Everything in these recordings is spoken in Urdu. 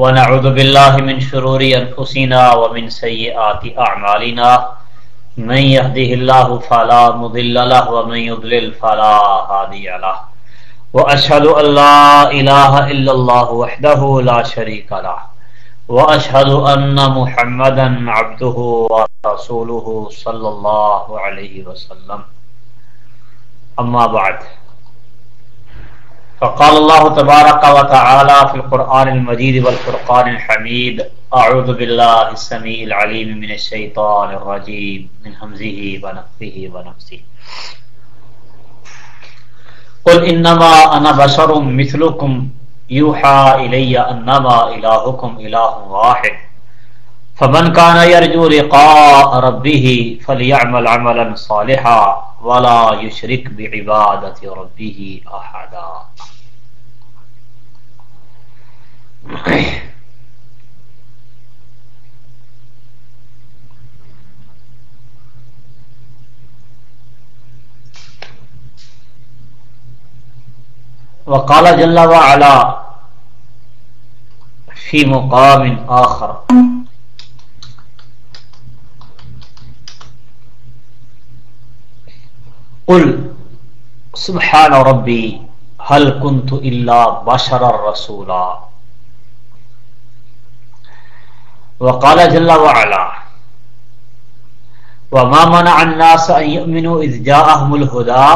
ونعوذ بالله من شرور أنفسنا ومن سيئات أعمالنا من يهده الله فلا مضل له ومن يضلل فلا هادي له. وأشهد أن لا إله إلا الله وحده لا شريك له. وأشهد أن محمدا عبده ورسوله صلى الله عليه وسلم. أما بعد. فقال الله تبارك وتعالى في القرآن المجيد والفرقان الحميد، أعوذ بالله السميع العليم من الشيطان الرجيم، من همزه ونفه ونفسه. قل إنما أنا بشر مثلكم، يوحى إلي أنما إلهكم إله واحد. فمن كان يرجو لقاء ربه فليعمل عملا صالحا. ولا يشرك بعبادة ربه أحدا. وقال جل وعلا في مقام آخر. قل، سبحان ربي هل كنت إلا بشر رسولا. وقال جل وعلا، وما منع الناس أن يؤمنوا إذ جاءهم الهدى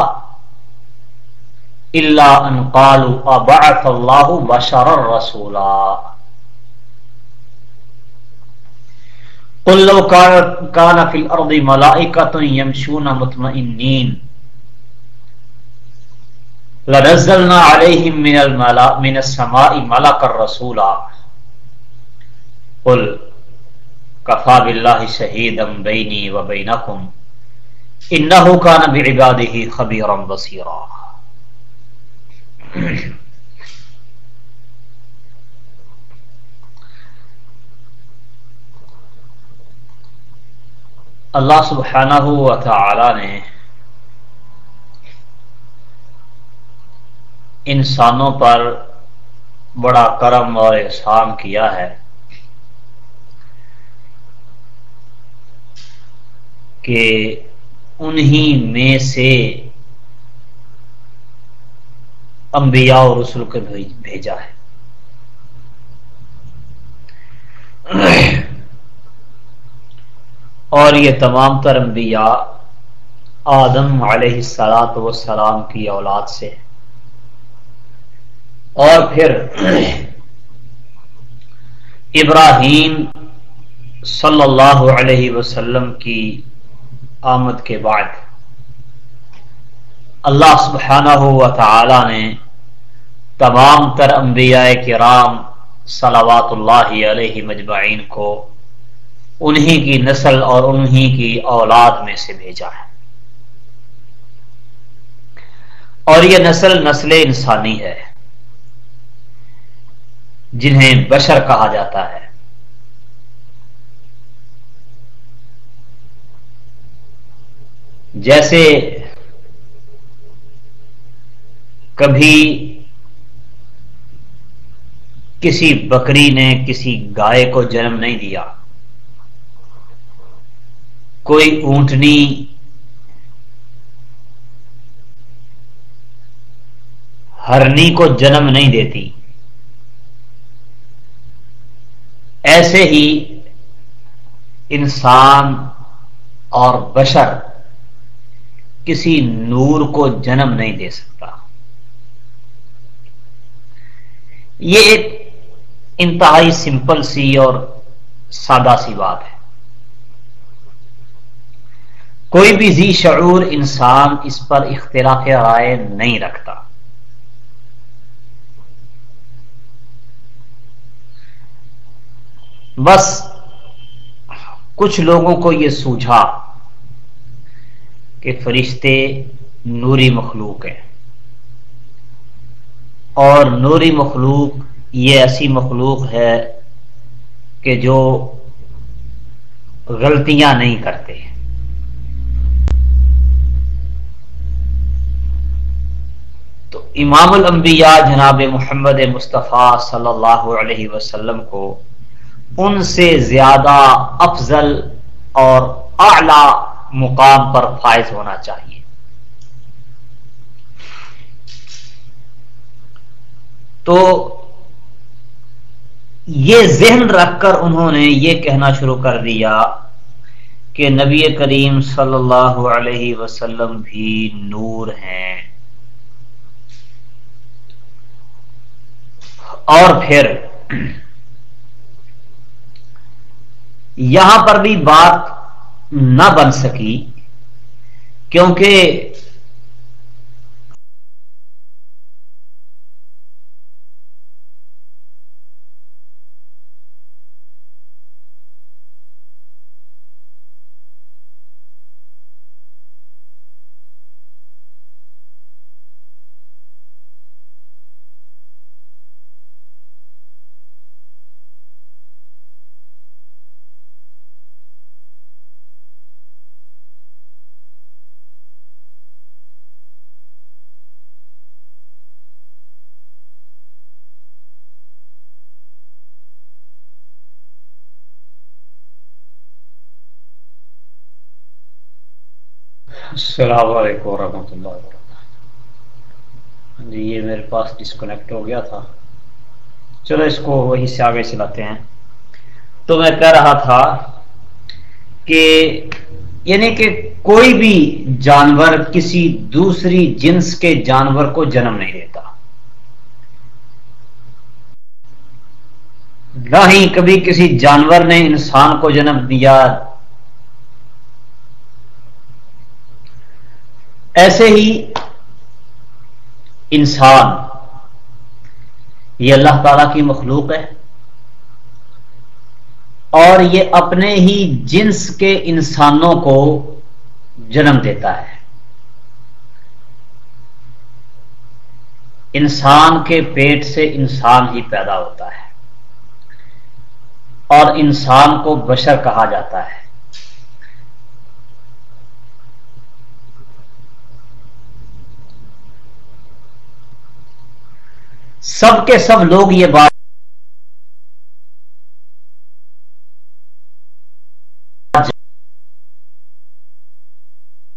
إلا أن قالوا أبعث الله بشر رسولا. قل لو كان في الأرض ملائكة يمشون مطمئنين لنزلنا عليهم من, من السماء ملك الرسولا قل کفا بلّہ شہید ام بینی و بینکم انہو کان بعبادہ خبیرا بصیرا اللہ سبحانہ و تعالی نے انسانوں پر بڑا کرم اور احسان کیا ہے کہ انہی میں سے انبیاء اور رسول کو بھیجا ہے۔ اور یہ تمام تر انبیاء آدم علیہ السلاط وسلام کی اولاد سے اور پھر ابراہیم صلی اللہ علیہ وسلم کی آمد کے بعد اللہ سبحانہ و تعالی نے تمام تر انبیاء کرام صلوات اللہ علیہ مجمعین کو انہی کی نسل اور انہی کی اولاد میں سے بھیجا ہے۔ اور یہ نسل نسل انسانی ہے۔ جنہیں بشر کہا جاتا ہے۔ جیسے کبھی کسی بکری نے کسی گائے کو جنم نہیں دیا۔ کوئی اونٹنی ہرنی کو جنم نہیں دیتی۔ ایسے ہی انسان اور بشر کسی نور کو جنم نہیں دے سکتا۔ یہ ایک انتہائی سمپل سی اور سادہ سی بات ہے۔ کوئی بھی ذی شعور انسان اس پر اختلاف رائے نہیں رکھتا۔ بس کچھ لوگوں کو یہ سوجھا کہ فرشتے نوری مخلوق ہیں۔ اور نوری مخلوق یہ ایسی مخلوق ہے کہ جو غلطیاں نہیں کرتے۔ تو امام الانبیاء جناب محمد مصطفیٰ صلی اللہ علیہ وسلم کو ان سے زیادہ افضل اور اعلی مقام پر فائز ہونا چاہیے۔ تو یہ ذہن رکھ کر انہوں نے یہ کہنا شروع کر دیا کہ نبی کریم صلی اللہ علیہ وسلم بھی نور ہیں۔ اور پھر یہاں پر بھی بات نہ بن سکی کیونکہ السلام علیکم ورحمۃ اللہ وبرکاتہ۔ جی یہ میرے پاس ڈسکنیکٹ ہو گیا تھا۔ چلو اس کو وہی سے آگے چلاتے ہیں۔ تو میں کہہ رہا تھا کہ یعنی کہ کوئی بھی جانور کسی دوسری جنس کے جانور کو جنم نہیں دیتا۔ نہ ہی کبھی کسی جانور نے انسان کو جنم دیا۔ ایسے ہی انسان، یہ اللہ تعالی کی مخلوق ہے، اور یہ اپنے ہی جنس کے انسانوں کو جنم دیتا ہے۔ انسان کے پیٹ سے انسان ہی پیدا ہوتا ہے، اور انسان کو بشر کہا جاتا ہے۔ سب کے سب لوگ یہ بات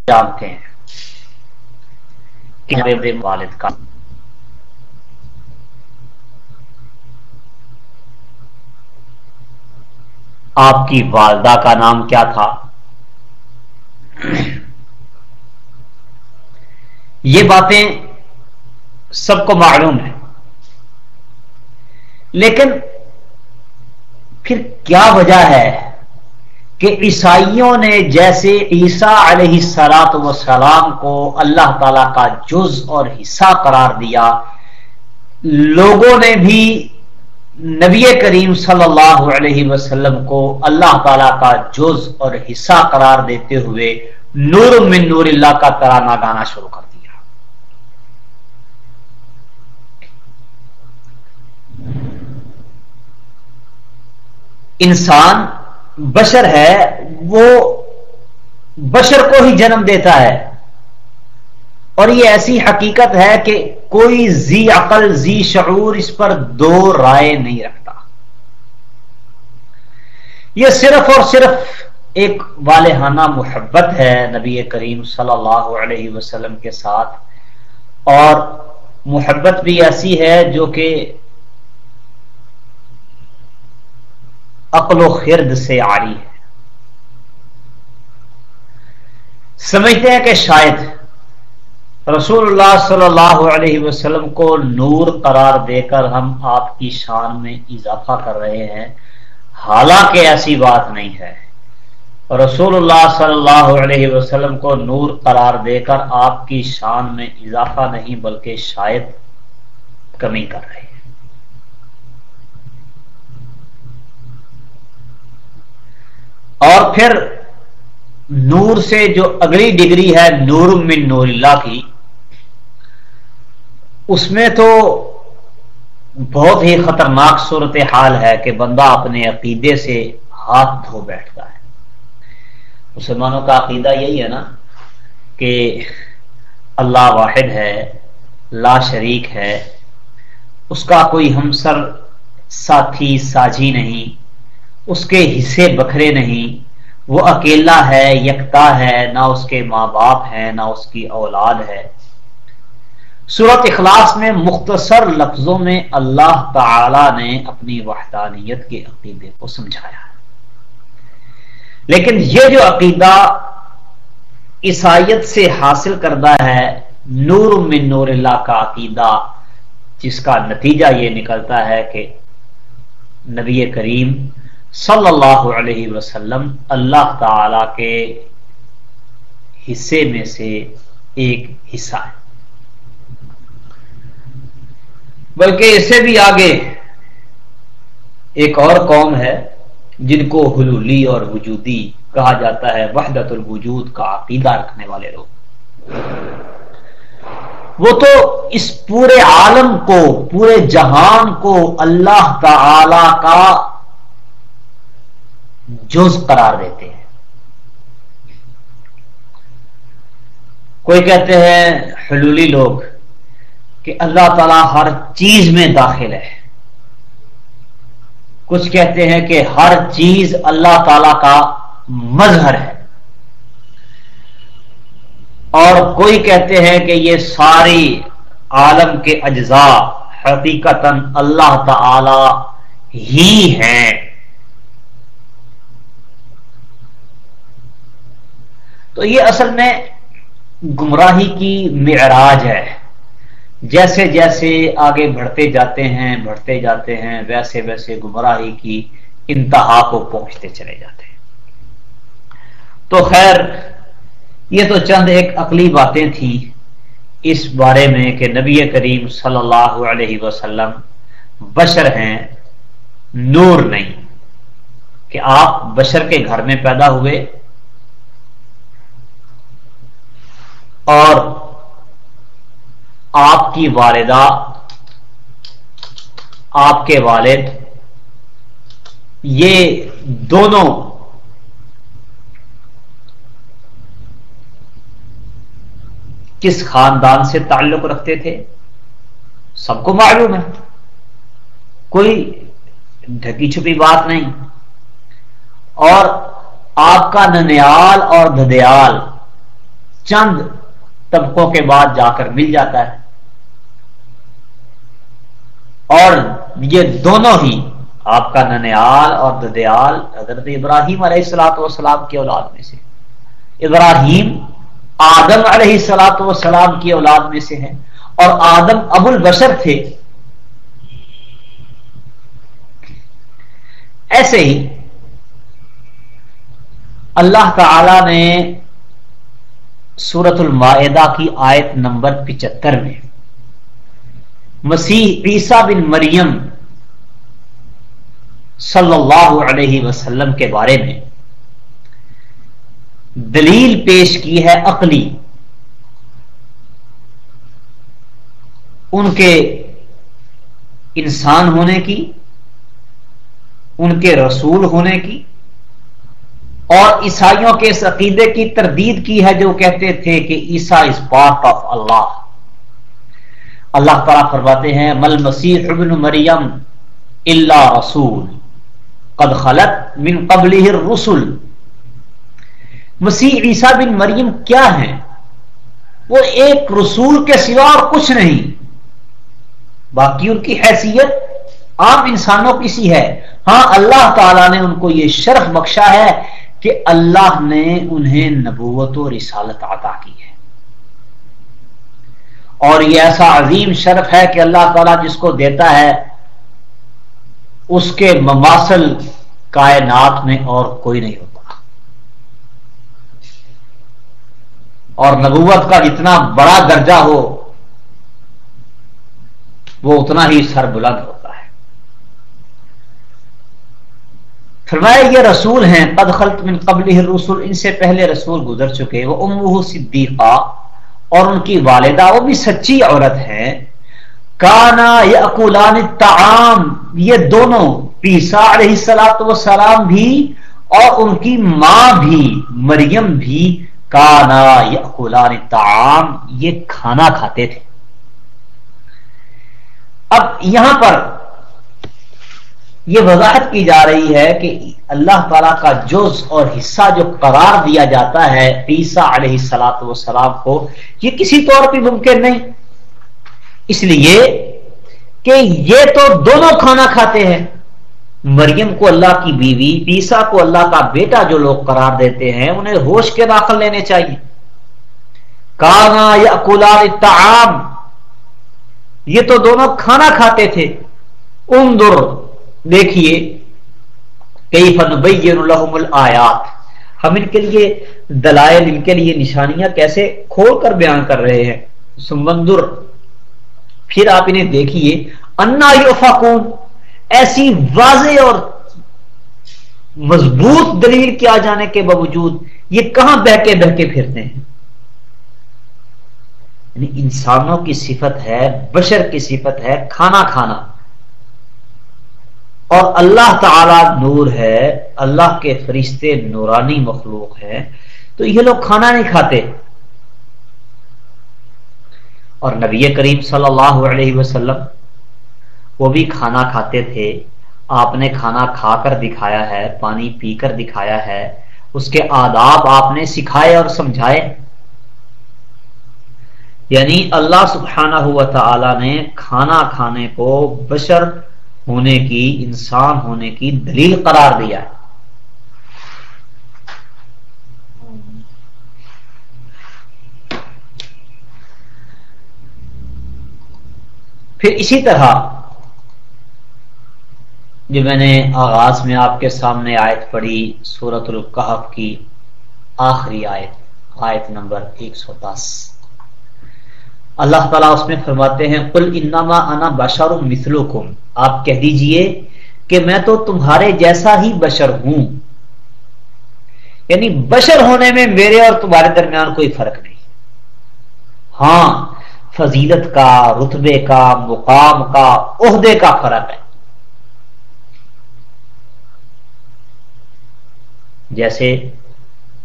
جانتے ہیں کہ والد کا آپ کی والدہ کا نام کیا تھا؟ یہ باتیں سب کو معلوم ہے لیکن پھر کیا وجہ ہے کہ عیسائیوں نے جیسے عیسیٰ علیہ سلاط وسلام کو اللہ تعالی کا جز اور حصہ قرار دیا، لوگوں نے بھی نبی کریم صلی اللہ علیہ وسلم کو اللہ تعالی کا جز اور حصہ قرار دیتے ہوئے نور من نور اللہ کا ترانہ گانا شروع کر دیا انسان بشر ہے، وہ بشر کو ہی جنم دیتا ہے۔ اور یہ ایسی حقیقت ہے کہ کوئی زی عقل، زی شعور اس پر دو رائے نہیں رکھتا۔ یہ صرف اور صرف ایک والہانہ محبت ہے نبی کریم صلی اللہ علیہ وسلم کے ساتھ۔ اور محبت بھی ایسی ہے جو کہ عقل و خرد سے آری ہے۔ سمجھتے ہیں کہ شاید رسول اللہ صلی اللہ علیہ وسلم کو نور قرار دے کر ہم آپ کی شان میں اضافہ کر رہے ہیں، حالانکہ ایسی بات نہیں ہے۔ رسول اللہ صلی اللہ علیہ وسلم کو نور قرار دے کر آپ کی شان میں اضافہ نہیں، بلکہ شاید کمی کر رہے ہیں۔ اور پھر نور سے جو اگلی ڈگری ہے نور من نور اللہ کی، اس میں تو بہت ہی خطرناک صورت حال ہے کہ بندہ اپنے عقیدے سے ہاتھ دھو بیٹھتا ہے۔ مسلمانوں کا عقیدہ یہی ہے نا کہ اللہ واحد ہے، لا شریک ہے، اس کا کوئی ہمسر ساتھی، ساجی نہیں۔ اس کے حصے بکھرے نہیں۔ وہ اکیلا ہے، یکتا ہے، نہ اس کے ماں باپ ہیں، نہ اس کی اولاد ہے۔ صورت اخلاص میں مختصر لفظوں میں اللہ تعالی نے اپنی وحدانیت کے عقیدے کو سمجھایا۔ لیکن یہ جو عقیدہ عیسائیت سے حاصل کردہ ہے، نور من نور اللہ کا عقیدہ، جس کا نتیجہ یہ نکلتا ہے کہ نبی کریم صلی اللہ علیہ وسلم اللہ تعالی کے حصے میں سے ایک حصہ ہے۔ بلکہ اسے بھی آگے ایک اور قوم ہے جن کو حلولی اور وجودی کہا جاتا ہے، وحدت الوجود کا عقیدہ رکھنے والے لوگ۔ وہ تو اس پورے عالم کو، پورے جہان کو اللہ تعالی کا جز قرار دیتے ہیں۔ کوئی کہتے ہیں، حلولی لوگ، کہ اللہ تعالی ہر چیز میں داخل ہے۔ کچھ کہتے ہیں کہ ہر چیز اللہ تعالی کا مظہر ہے۔ اور کوئی کہتے ہیں کہ یہ ساری عالم کے اجزاء حقیقت اللہ تعالی ہی ہیں۔ تو یہ اصل میں گمراہی کی معراج ہے۔ جیسے جیسے آگے بڑھتے جاتے ہیں، بڑھتے جاتے ہیں، ویسے ویسے گمراہی کی انتہا کو پہنچتے چلے جاتے ہیں۔ تو خیر، یہ تو چند ایک عقلی باتیں تھیں اس بارے میں کہ نبی کریم صلی اللہ علیہ وسلم بشر ہیں، نور نہیں۔ کہ آپ بشر کے گھر میں پیدا ہوئے اور آپ کی والدہ، آپ کے والد، یہ دونوں کس خاندان سے تعلق رکھتے تھے؟ سب کو معلوم ہے۔ کوئی ڈھکی چھپی بات نہیں۔ اور آپ کا ننیال اور ددیال چند طبقوں کے بعد جا کر مل جاتا ہے۔ اور یہ دونوں ہی آپ کا ننیال اور ددیال حضرت ابراہیم علیہ السلاۃ والسلام کی اولاد میں سے۔ ابراہیم آدم علیہ السلاۃ والسلام کی اولاد میں سے ہیں۔ اور آدم ابو البشر تھے۔ ایسے ہی اللہ تعالی نے سورت المائدہ کی آیت نمبر پچہتر میں۔ مسیح عیسیٰ بن مریم صلی اللہ علیہ وسلم کے بارے میں دلیل پیش کی ہے عقلی۔ ان کے انسان ہونے کی، ان کے رسول ہونے کی اور عیسائیوں کے اس عقیدے کی تردید کی ہے جو کہتے تھے کہ عیسا از پارٹ آف اللہ اللہ تعالیٰ فرماتے ہیں، مل مسیح ابن مریم اللہ رسول، قد خلط من قبل رسول مسیح عیسیٰ بن مریم کیا ہے وہ ایک رسول کے سوا اور کچھ نہیں. باقی ان کی حیثیت عام انسانوں کی سی ہے۔ ہاں اللہ تعالیٰ نے ان کو یہ شرف بخشا ہے کہ اللہ نے انہیں نبوت و رسالت عطا کی ہے۔ اور یہ ایسا عظیم شرف ہے کہ اللہ تعالیٰ جس کو دیتا ہے، اس کے مماثل کائنات میں اور کوئی نہیں ہوتا۔ اور نبوت کا جتنا بڑا درجہ ہو، وہ اتنا ہی سر بلند ہو۔ فرمایا، یہ رسول ہیں، قد خلط من قبل رسول ان سے پہلے رسول گزر چکے وہ صدیقہ، اور ان کی والدہ، وہ بھی سچی عورت ہے کانا یا اکولان تعام یہ دونوں پیسا علیہ السلاط و بھی، اور ان کی ماں بھی، مریم بھی، کانا یا اکولان تعام یہ کھانا کھاتے تھے۔ اب یہاں پر یہ وضاحت کی جا رہی ہے کہ اللہ تعالی کا جز اور حصہ جو قرار دیا جاتا ہے عیسیٰ علیہ سلاۃ وسلام کو، یہ کسی طور پہ ممکن نہیں۔ اس لیے کہ یہ تو دونوں کھانا کھاتے ہیں۔ مریم کو اللہ کی بیوی عیسا کو اللہ کا بیٹا جو لوگ قرار دیتے ہیں، انہیں ہوش کے داخل لینے چاہیے۔ کانا یا تعام یہ تو دونوں کھانا کھاتے تھے۔ اندر دیکھیے کئی فن الحم الآیات ہم ان کے لیے دلائل، ان کے لیے نشانیاں کیسے کھول کر بیان کر رہے ہیں؟ سمندر پھر آپ انہیں دیکھیے، انا یوفاقون ایسی واضح اور مضبوط دلیل کیا جانے کے باوجود یہ کہاں بہ کے بہ کے پھرتے ہیں؟ یعنی انسانوں کی صفت ہے، بشر کی صفت ہے، کھانا کھانا۔ اور اللہ تعالی نور ہے، اللہ کے فرشتے نورانی مخلوق ہے تو یہ لوگ کھانا نہیں کھاتے۔ اور نبی کریم صلی اللہ علیہ وسلم وہ بھی کھانا کھاتے تھے۔ آپ نے کھانا کھا کر دکھایا ہے، پانی پی کر دکھایا ہے۔ اس کے آداب آپ نے سکھائے اور سمجھائے۔ یعنی اللہ سبحانہ ہوا تعالی نے کھانا کھانے کو بشر ہونے کی، انسان ہونے کی دلیل قرار دیا۔ ہے پھر اسی طرح جو میں نے آغاز میں آپ کے سامنے آیت پڑھی سورت القحف کی آخری آیت آیت نمبر ایک سو دس۔ اللہ تعالیٰ اس میں فرماتے ہیں کل انما انا بشر مثلکم آپ کہہ دیجیے کہ میں تو تمہارے جیسا ہی بشر ہوں۔ یعنی بشر ہونے میں میرے اور تمہارے درمیان کوئی فرق نہیں۔ ہاں فضیلت کا، رتبے کا، مقام کا، عہدے کا فرق ہے۔ جیسے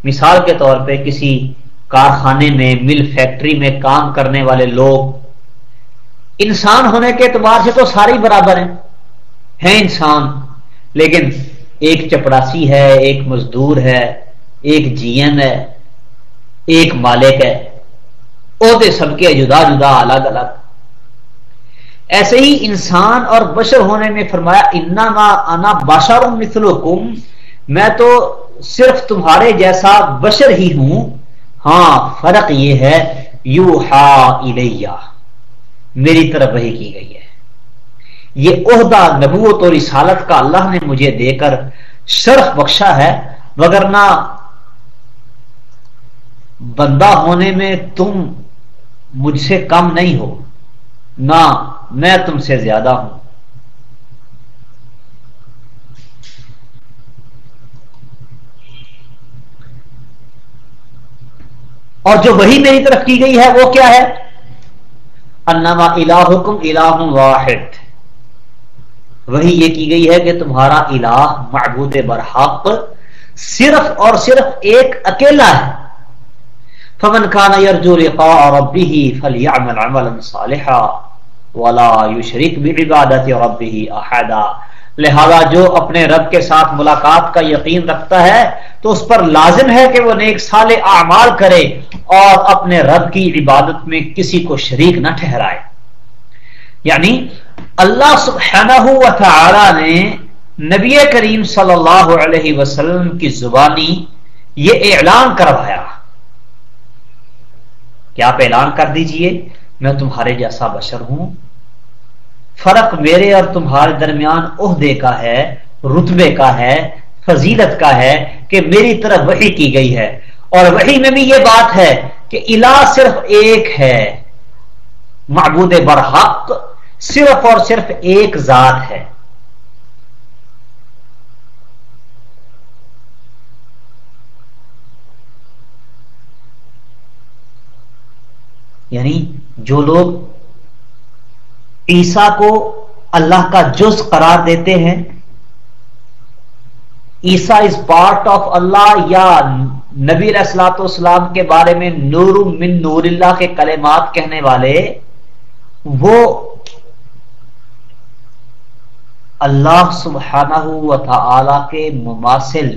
مثال کے طور پہ کسی کارخانے میں، مل فیکٹری میں کام کرنے والے لوگ انسان ہونے کے اعتبار سے تو سارے برابر ہیں۔ ہیں انسان، لیکن ایک چپڑاسی ہے، ایک مزدور ہے، ایک جی ایم ہے، ایک مالک ہے۔ عہدے سب کے جدا جدا الگ الگ۔ ایسے ہی انسان اور بشر ہونے میں فرمایا انا انا باشار مثلکم، میں تو صرف تمہارے جیسا بشر ہی ہوں۔ ہاں فرق یہ ہے یو ہا میری طرف وہی کی گئی ہے۔ یہ عہدہ، نبوت اور رسالت کا اللہ نے مجھے دے کر شرف بخشا ہے وگرنہ بندہ ہونے میں تم مجھ سے کم نہیں ہو، نہ میں تم سے زیادہ ہوں۔ اور جو وہی میری طرف کی گئی ہے، وہ کیا ہے؟ انما الہکم الہ واحد۔ وہی یہ کی گئی ہے کہ تمہارا الہ معبود برحق صرف اور صرف ایک اکیلا ہے۔ فمن کان یرجو لقاء ربه فلیعمل عملا صالحا ولا یشرک بعبادت ربه احدا۔ لہذا جو اپنے رب کے ساتھ ملاقات کا یقین رکھتا ہے، تو اس پر لازم ہے کہ وہ نیک سال اعمال کرے اور اپنے رب کی عبادت میں کسی کو شریک نہ ٹھہرائے۔ یعنی اللہ سبحانہ و تعالی نے نبی کریم صلی اللہ علیہ وسلم کی زبانی یہ اعلان کروایا۔ کیا آپ اعلان کر دیجیے، میں تمہارے جیسا بشر ہوں۔ فرق میرے اور تمہارے درمیان عہدے کا ہے، رتبے کا ہے، فضیلت کا ہے کہ میری طرف وہی کی گئی ہے۔ اور وہی میں بھی یہ بات ہے کہ الہ صرف ایک ہے۔ معبود برحق صرف اور صرف ایک ذات ہے۔ یعنی جو لوگ عیسا کو اللہ کا جز قرار دیتے ہیں۔ عیسا از پارٹ آف اللہ یا نبی السلاط اسلام کے بارے میں نور من نور اللہ کے کلمات کہنے والے، وہ اللہ سبحانہ و تعالی کے مماثل،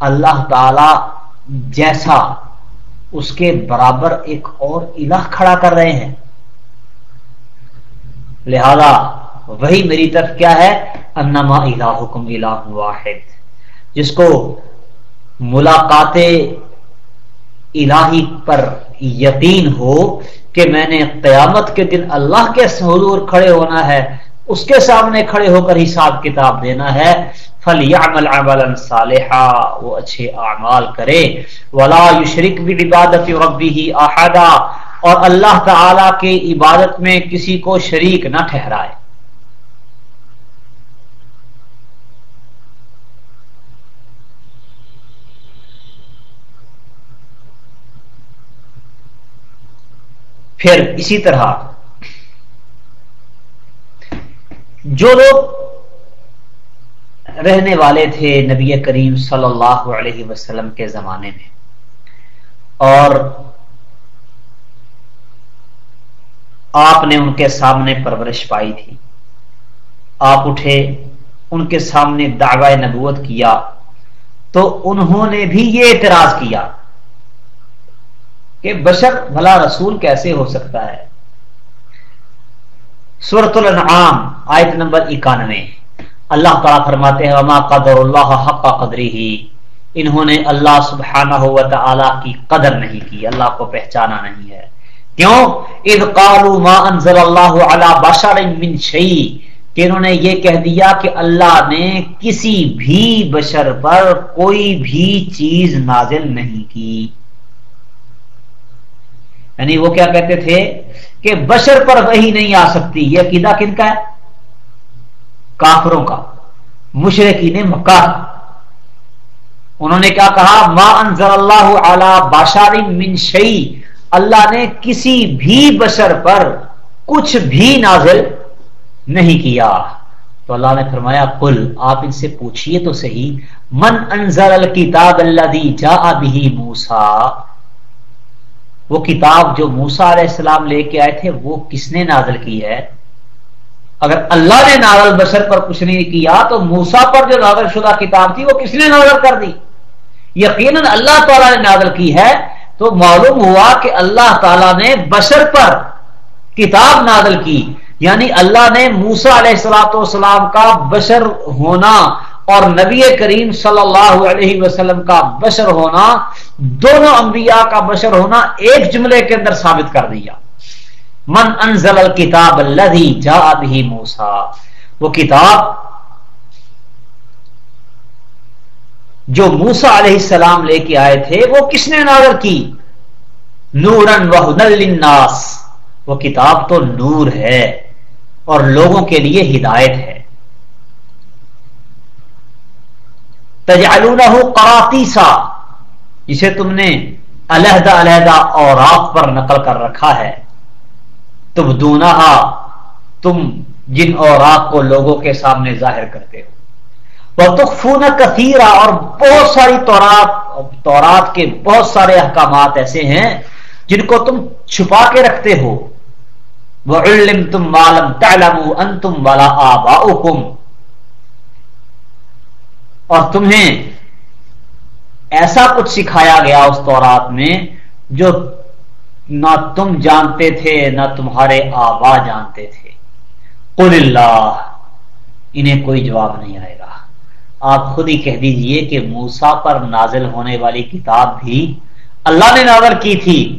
اللہ تعالی جیسا اس کے برابر ایک اور الہ کھڑا کر رہے ہیں۔ لہذا وہی میری طرف کیا ہے؟ انما الہکم الہ واحد۔ جس کو ملاقات الہی پر یقین ہو کہ میں نے قیامت کے دن اللہ کے حضور کھڑے ہونا ہے، اس کے سامنے کھڑے ہو کر حساب کتاب دینا ہے۔ فل یعمل عملا صالحا۔ وہ اچھے اعمال کرے۔ ولا یشرک بعبادت ربه احدا اور اللہ تعالی کے عبادت میں کسی کو شریک نہ ٹھہرائے۔ پھر اسی طرح جو لوگ رہنے والے تھے نبی کریم صلی اللہ علیہ وسلم کے زمانے میں اور آپ نے ان کے سامنے پرورش پائی تھی۔ آپ اٹھے، ان کے سامنے دعوی نبوت کیا، تو انہوں نے بھی یہ اعتراض کیا کہ بشر بھلا رسول کیسے ہو سکتا ہے۔ سورت الانعام، آیت نمبر اکانوے۔ اللہ تعالیٰ فرماتے ہیں، وما قدر اللہ حق قدری ہی انہوں نے اللہ سبحانہ و تعالی کی قدر نہیں کی، اللہ کو پہچانا نہیں ہے۔ کیوں؟ اذ قالوا ما انزل اللہ علی بشر من شیء، کہ انہوں نے یہ کہہ دیا کہ اللہ نے کسی بھی بشر پر کوئی بھی چیز نازل نہیں کی۔ یعنی وہ کیا کہتے تھے کہ بشر پر وہی نہیں آ سکتی، یہ عقیدہ کن کا ہے؟ کافروں کا مشرقین مکہ۔ انہوں نے کیا کہا؟ ما انزل اللہ اعلی باشار من شئی اللہ نے کسی بھی بشر پر کچھ بھی نازل نہیں کیا۔ تو اللہ نے فرمایا کل آپ ان سے پوچھئے تو صحیح، من انزل الکتاب اللہ جا بھی موسا وہ کتاب جو موسا علیہ السلام لے کے آئے تھے، وہ کس نے نازل کی ہے؟ اگر اللہ نے نازل بشر پر کچھ نہیں کیا، تو موسا پر جو نازل شدہ کتاب تھی، وہ کس نے نازل کر دی؟ یقیناً اللہ تعالیٰ نے نازل کی ہے۔ تو معلوم ہوا کہ اللہ تعالیٰ نے بشر پر کتاب نازل کی یعنی اللہ نے موسا علیہ السلاۃ والسلام کا بشر ہونا اور نبی کریم صلی اللہ علیہ وسلم کا بشر ہونا، دونوں انبیاء کا بشر ہونا ایک جملے کے اندر ثابت کر دیا۔ من انزل الکتاب الذي جاء به موسا وہ کتاب جو موسا علیہ السلام لے کے آئے تھے، وہ کس نے نازل کی؟ نورن للناس۔ وہ کتاب تو نور ہے اور لوگوں کے لیے ہدایت ہے۔ تجعلونہ قراتیسا جسے تم نے علیحدہ علیحدہ اور پر نقل کر رکھا ہے۔ تم دونا تم جن اور کو لوگوں کے سامنے ظاہر کرتے ہو۔ وہ تخفون کثیرہ اور بہت ساری تورات تورات کے بہت سارے احکامات ایسے ہیں جن کو تم چھپا کے رکھتے ہو۔ وہ علم تم معلوم تعلم ان تم والا آبا اور تمہیں ایسا کچھ سکھایا گیا اس تورات میں جو نہ تم جانتے تھے، نہ تمہارے آبا جانتے تھے۔ قل اللہ انہیں کوئی جواب نہیں آئے گا۔ آپ خود ہی کہہ دیجیے کہ موسا پر نازل ہونے والی کتاب بھی اللہ نے نازل کی تھی۔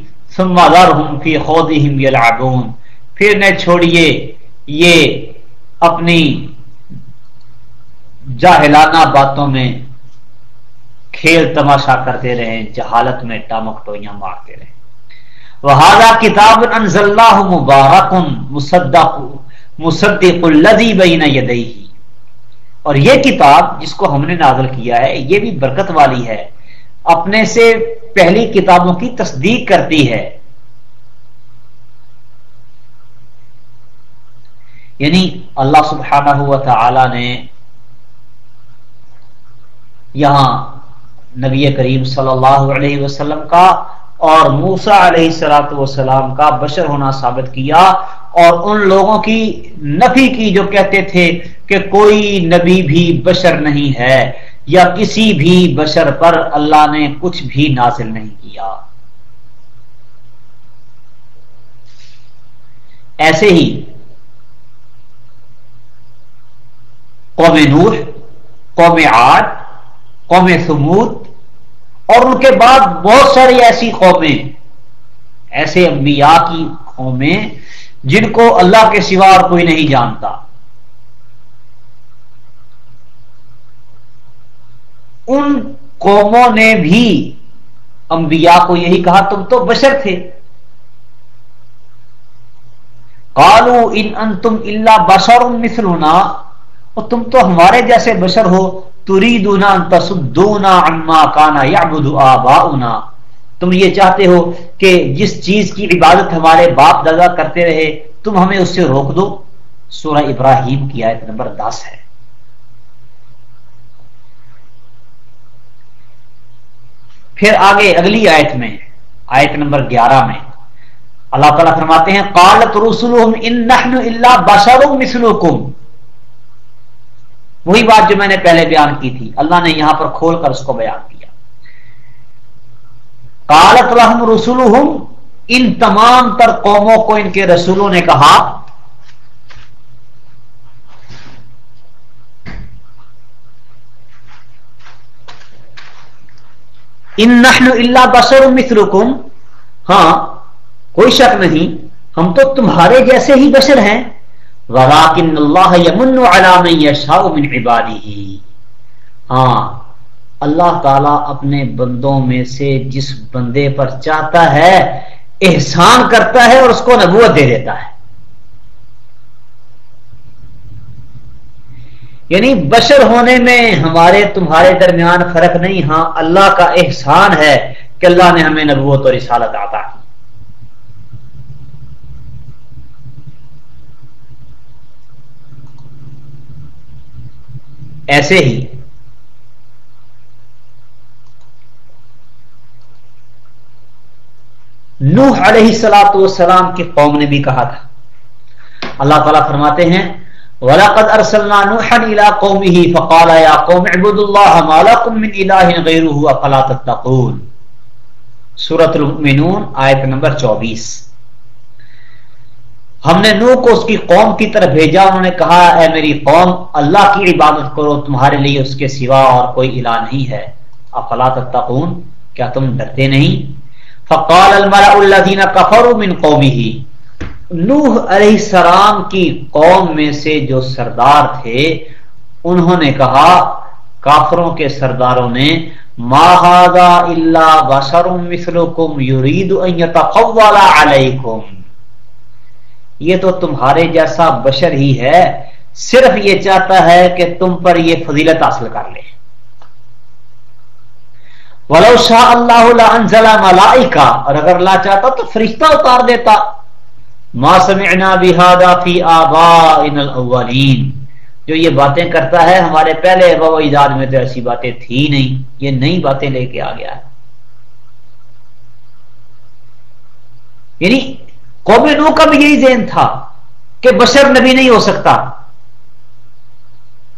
فی خودہم یلعبون۔ پھر نہ چھوڑیے یہ اپنی جاہلانہ باتوں میں کھیل تماشا کرتے رہے، جہالت میں ٹامک ٹوئیاں مارتے رہے۔ وہ کتاب انزل اللہ مبارک مصدق مصدق الذی بین یدیہ۔ اور یہ کتاب جس کو ہم نے نازل کیا ہے، یہ بھی برکت والی ہے۔ اپنے سے پہلی کتابوں کی تصدیق کرتی ہے۔ یعنی اللہ سبحانہ ہوا تعالی نے یہاں نبی کریم صلی اللہ علیہ وسلم کا اور موسا علیہ السلاۃ وسلام کا بشر ہونا ثابت کیا اور ان لوگوں کی نفی کی جو کہتے تھے کہ کوئی نبی بھی بشر نہیں ہے یا کسی بھی بشر پر اللہ نے کچھ بھی نازل نہیں کیا۔ ایسے ہی قوم نور قوم عاد، قوم سمود اور ان کے بعد بہت ساری ایسی قومیں، ایسے انبیاء کی قومیں جن کو اللہ کے سوا اور کوئی نہیں جانتا۔ ان قوموں نے بھی انبیاء کو یہی کہا، تم تو بشر تھے۔ کالو ان ان تم اللہ بشر مثلنا، اور تم تو ہمارے جیسے بشر ہو تریدونا تصدونا عما کانا یعبد آباؤنا۔ تم یہ چاہتے ہو کہ جس چیز کی عبادت ہمارے باپ دادا کرتے رہے، تم ہمیں اس سے روک دو۔ سورہ ابراہیم کی آیت نمبر دس ہے۔ پھر آگے اگلی آیت میں، آیت نمبر گیارہ میں۔ اللہ تعالیٰ فرماتے ہیں، قالت رسولهم ان نحن الا بشر مثلكم۔ وہی بات جو میں نے پہلے بیان کی تھی۔ اللہ نے یہاں پر کھول کر اس کو بیان کیا۔ کالت رحم رسول ان تمام تر قوموں کو ان کے رسولوں نے کہا، ان نحن اللہ بسر مثلکم۔ ہاں کوئی شک نہیں، ہم تو تمہارے جیسے ہی بشر ہیں۔ ولاکن اللہ یمن علام یشاء من عباده۔ ہاں اللہ تعالی اپنے بندوں میں سے جس بندے پر چاہتا ہے، احسان کرتا ہے اور اس کو نبوت دے دیتا ہے۔ یعنی بشر ہونے میں ہمارے، تمہارے درمیان فرق نہیں ہاں اللہ کا احسان ہے کہ اللہ نے ہمیں نبوت اور رسالت آتا کی۔ ایسے ہی۔ نوح علیہ السلاۃ والسلام کی قوم نے بھی کہا تھا۔ اللہ تعالیٰ فرماتے ہیں، وَلَقَدْ أَرْسَلْنَا نُوحًا إِلَىٰ قَوْمِهِ فَقَالَ يَا قَوْمِ اعْبُدُوا اللَّهَ مَا لَكُم مِّنْ إِلَٰهٍ غَيْرُهُ أَفَلَا تَتَّقُونَ۔ سورة المؤمنون، آیت نمبر 24 ہم نے نو کو اس کی قوم کی طرف بھیجا، انہوں نے کہا، اے میری قوم، اللہ کی عبادت کرو، تمہارے لیے اس کے سوا اور کوئی الہ نہیں ہے۔ افلا تتقون؟ کیا تم ڈرتے نہیں؟ فقال الملأ الذين كفروا من قومه۔ نوح علیہ السلام کی قوم میں سے جو سردار تھے، انہوں نے کہا، کافروں کے سرداروں نے، ما هذا الا بشر مثلكم يريد ان يتقول عليكم۔ یہ تو تمہارے جیسا بشر ہی ہے، صرف یہ چاہتا ہے کہ تم پر یہ فضیلت حاصل کر لے۔ ولو شاہ اللہ ملائکہ اور اگر اللہ چاہتا تو فرشتہ اتار دیتا۔ ما سمعنا بهذا في آبائنا الاولین جو یہ باتیں کرتا ہے، ہمارے پہلے ابا و اجاد میں تو ایسی باتیں تھی نہیں، یہ نئی باتیں لے کے آ گیا ہے۔ یعنی قوم نو کا بھی یہی ذہن تھا کہ بشر نبی نہیں ہو سکتا۔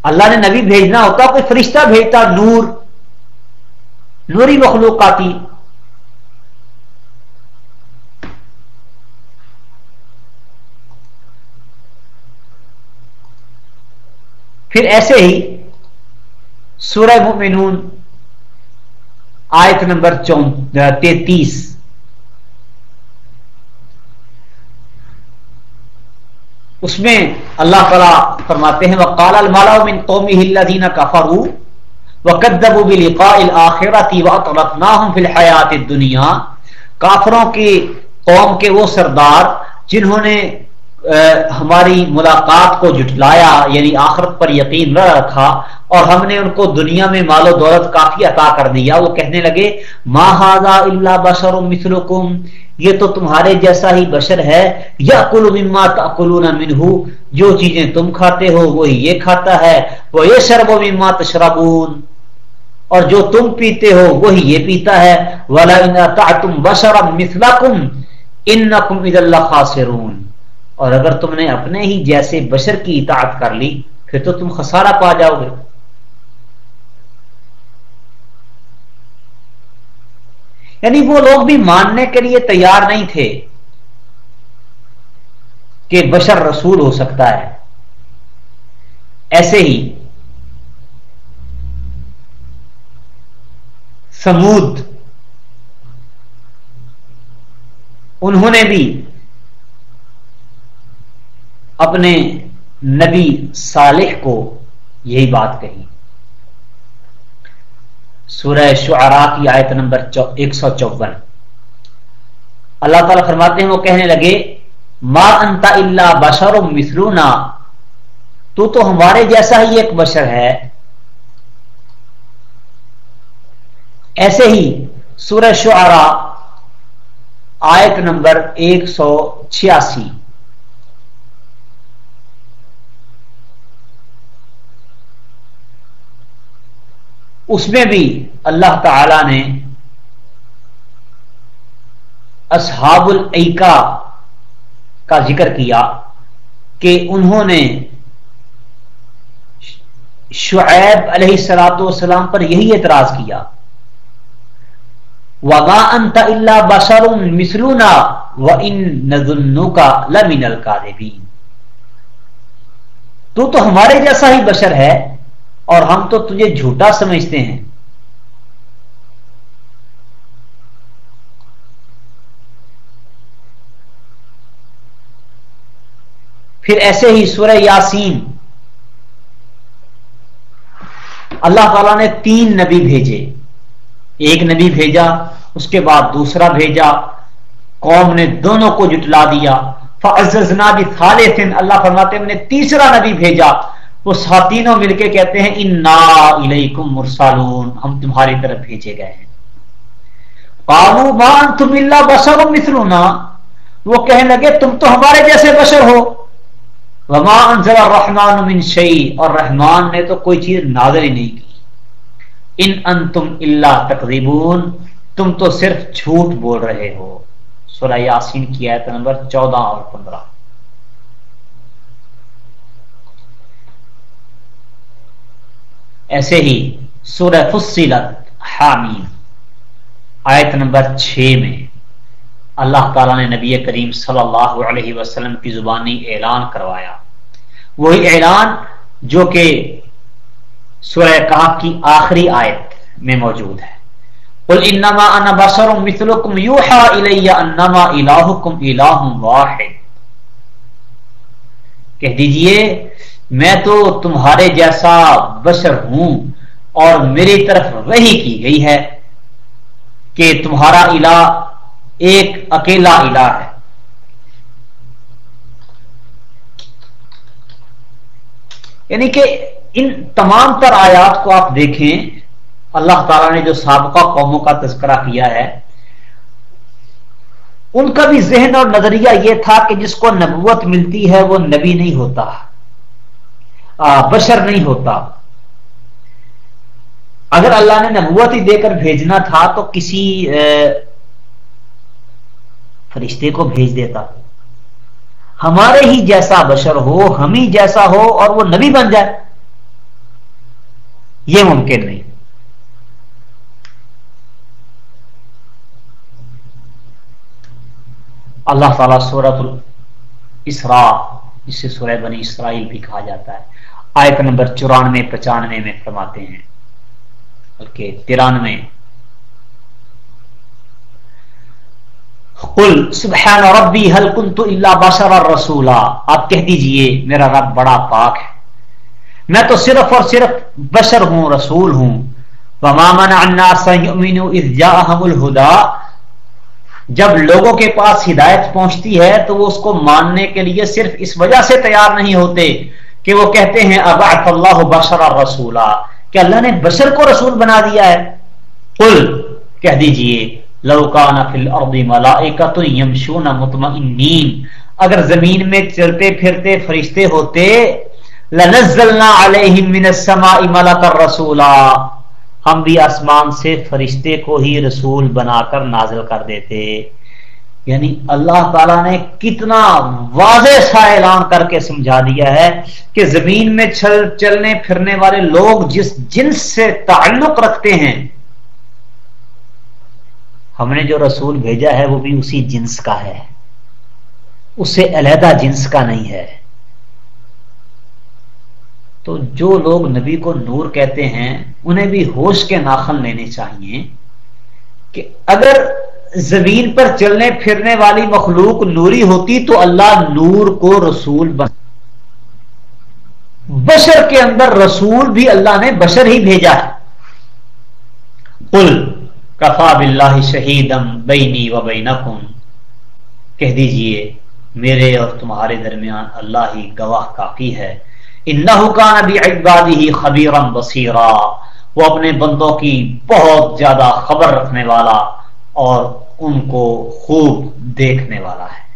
اللہ نے نبی بھیجنا ہوتا، کوئی فرشتہ بھیجتا نور، نوری مخلوق آتی پھر ایسے ہی سورہ مومنون، آیت نمبر تینتیس۔ اس میں اللہ تعالیٰ فرماتے ہیں، وقال المالا من قومه الذين كفروا، وكذبوا بلقاء الاخره واطرفناهم في الحياه الدنيا۔ کافروں کی قوم کے وہ سردار جنہوں نے ہماری ملاقات کو جٹلایا یعنی آخرت پر یقین نہ رکھا، اور ہم نے ان کو دنیا میں مال و دولت کافی عطا کر دیا۔ وہ کہنے لگے، ما هذا الا بشر مثلكم یہ تو تمہارے جیسا ہی بشر ہے۔ یا کلو مما تاکلون منہ جو چیزیں تم کھاتے ہو وہی یہ کھاتا ہے۔ وہ یہ شرب و مما تشربون۔ اور جو تم پیتے ہو وہی یہ پیتا ہے۔ ولا تم بشر مثلکم انکم اذا اللہ اور اگر تم نے اپنے ہی جیسے بشر کی اطاعت کر لی، پھر تو تم خسارہ پا جاؤ گے۔ یعنی وہ لوگ بھی ماننے کے لیے تیار نہیں تھے کہ بشر رسول ہو سکتا ہے۔ ایسے ہی سمود، انہوں نے بھی اپنے نبی صالح کو یہی بات کہی۔ سورہ شعراء کی آیت نمبر ایک سو چون۔ اللہ تعالی فرماتے ہیں، وہ کہنے لگے، ما انتا اللہ بشر مسرونا تو تو ہمارے جیسا ہی ایک بشر ہے۔ ایسے ہی سورہ شعراء آیت نمبر ایک سو چھیاسی۔ اس میں بھی اللہ تعالی نے اصحاب العکا کا ذکر کیا کہ انہوں نے شعیب علیہ السلاۃ والسلام پر یہی اعتراض کیا۔ وما انت اللہ بشر مسلونا و ان نظنوں کا لمن القادبین تو تو ہمارے جیسا ہی بشر ہے۔ اور ہم تو تجھے جھوٹا سمجھتے ہیں۔ پھر ایسے ہی سورہ یاسین۔ اللہ تعالی نے تین نبی بھیجے۔ ایک نبی بھیجا، اس کے بعد دوسرا بھیجا۔ قوم نے دونوں کو جٹلا دیا۔ فعززنا بھی اللہ فرماتے نے تیسرا نبی بھیجا۔ وہ ساتینوں مل کے کہتے ہیں ان نا مرسالون ہم تمہاری طرف بھیجے گئے ہیں۔ پالو مان تم اللہ بسر مثلونا وہ کہنے لگے، تم تو ہمارے جیسے بشر ہو۔ وما انزل الرحمن من شیء اور رحمان نے تو کوئی چیز نازل ہی نہیں کی۔ ان انتم اللہ تقریبون تم تو صرف جھوٹ بول رہے ہو۔ سورہ یاسین کی آیت نمبر چودہ اور پندرہ۔ ایسے ہی سورہ فصلت حامیم، آیت نمبر چھ میں اللہ تعالیٰ نے نبی کریم صلی اللہ علیہ وسلم کی زبانی اعلان کروایا۔ وہی اعلان جو کہ سورہ کہا کی آخری آیت میں موجود ہے۔ قل انما انا بشر مثلكم يوحى الي انما الهكم اله واحد۔ کہہ دیجیے میں تو تمہارے جیسا بشر ہوں اور میری طرف وہی کی گئی ہے کہ تمہارا الہ ایک اکیلا الہ ہے۔ یعنی کہ ان تمام تر آیات کو آپ دیکھیں، اللہ تعالی نے جو سابقہ قوموں کا تذکرہ کیا ہے، ان کا بھی ذہن اور نظریہ یہ تھا کہ جس کو نبوت ملتی ہے وہ نبی نہیں ہوتا۔ بشر نہیں ہوتا۔ اگر اللہ نے نبوت ہی دے کر بھیجنا تھا تو کسی فرشتے کو بھیج دیتا۔ ہمارے ہی جیسا بشر ہو، ہم ہی جیسا ہو اور وہ نبی بن جائے۔ یہ ممکن نہیں۔ اللہ تعالیٰ سورت الاسراء جسے سورہ بنی اسرائیل بھی کہا جاتا ہے۔ آیت نمبر چورانوے، پچانوے میں فرماتے ہیں۔ بلکہ ترانوے۔ قل، سبحان ربی حل کنت اللہ بشر رسولا۔ آپ کہہ دیجیے، میرا رب بڑا پاک ہے۔ میں تو صرف اور صرف بشر ہوں، رسول ہوں۔ وما منع الناس یؤمنوا اذ جاءهم الهدى جب لوگوں کے پاس ہدایت پہنچتی ہے، تو وہ اس کو ماننے کے لیے صرف اس وجہ سے تیار نہیں ہوتے۔ کہ وہ کہتے ہیں، ابعث اللہ بشر رسولا. کہ اللہ نے بشر کو رسول بنا دیا ہے۔ قل، کہہ دیجیے لوکان فل اردی ملائکت یمشون مطمئنین. اگر زمین میں چلتے پھرتے فرشتے ہوتے، لنزلنا علیہم من السماء ملک الرسولا ہم بھی آسمان سے فرشتے کو ہی رسول بنا کر نازل کر دیتے۔ یعنی اللہ تعالی نے کتنا واضح سا اعلان کر کے سمجھا دیا ہے کہ زمین میں چل چلنے پھرنے والے لوگ جس جنس سے تعلق رکھتے ہیں، ہم نے جو رسول بھیجا ہے وہ بھی اسی جنس کا ہے۔ اس سے علیحدہ جنس کا نہیں ہے۔ تو جو لوگ نبی کو نور کہتے ہیں، انہیں بھی ہوش کے ناخن لینے چاہیے کہ اگر زمین پر چلنے پھرنے والی مخلوق نوری ہوتی تو اللہ نور کو رسول بن بشر کے اندر رسول بھی اللہ نے بشر ہی بھیجا ہے۔ قل کفا بلّہ شہیدم بینی و بینکم۔ کہہ دیجیے، میرے اور تمہارے درمیان اللہ ہی گواہ کافی ہے۔ انہو کان ابی عبادی خبیرم بصیرا۔ وہ اپنے بندوں کی بہت زیادہ خبر رکھنے والا اور ان کو خوب دیکھنے والا ہے۔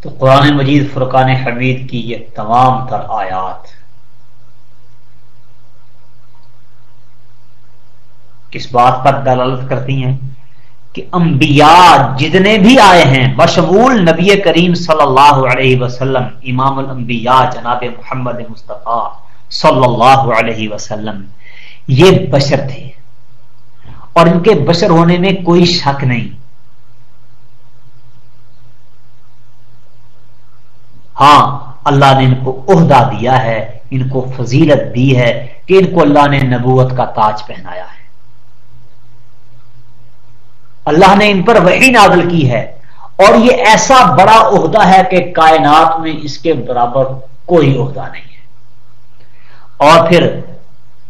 تو قرآن مجید فرقان حمید کی یہ تمام تر آیات کس بات پر دلالت کرتی ہیں؟ کہ انبیاء جتنے بھی آئے ہیں بشمول نبی کریم صلی اللہ علیہ وسلم، امام الانبیاء جناب محمد مصطفیٰ صلی اللہ علیہ وسلم، یہ بشر تھے۔ اور ان کے بشر ہونے میں کوئی شک نہیں۔ ہاں اللہ نے ان کو عہدہ دیا ہے، ان کو فضیلت دی ہے کہ ان کو اللہ نے نبوت کا تاج پہنایا ہے۔ اللہ نے ان پر وہی نازل کی ہے۔ اور یہ ایسا بڑا عہدہ ہے کہ کائنات میں اس کے برابر کوئی عہدہ نہیں ہے۔ اور پھر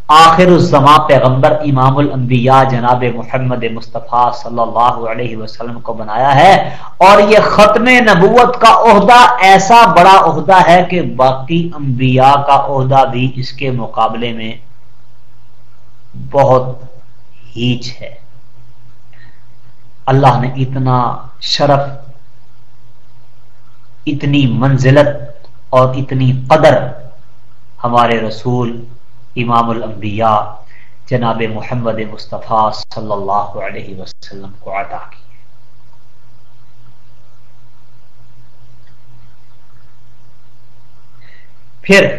آخر الزما پیغمبر امام الانبیاء جناب محمد مصطفیٰ صلی اللہ علیہ وسلم کو بنایا ہے اور یہ ختم نبوت کا عہدہ ایسا بڑا عہدہ ہے کہ باقی انبیاء کا عہدہ بھی اس کے مقابلے میں بہت ہیچ ہے۔ اللہ نے اتنا شرف، اتنی منزلت اور اتنی قدر ہمارے رسول امام الانبیاء جناب محمد مصطفیٰ صلی اللہ علیہ وسلم کو عطا کی پھر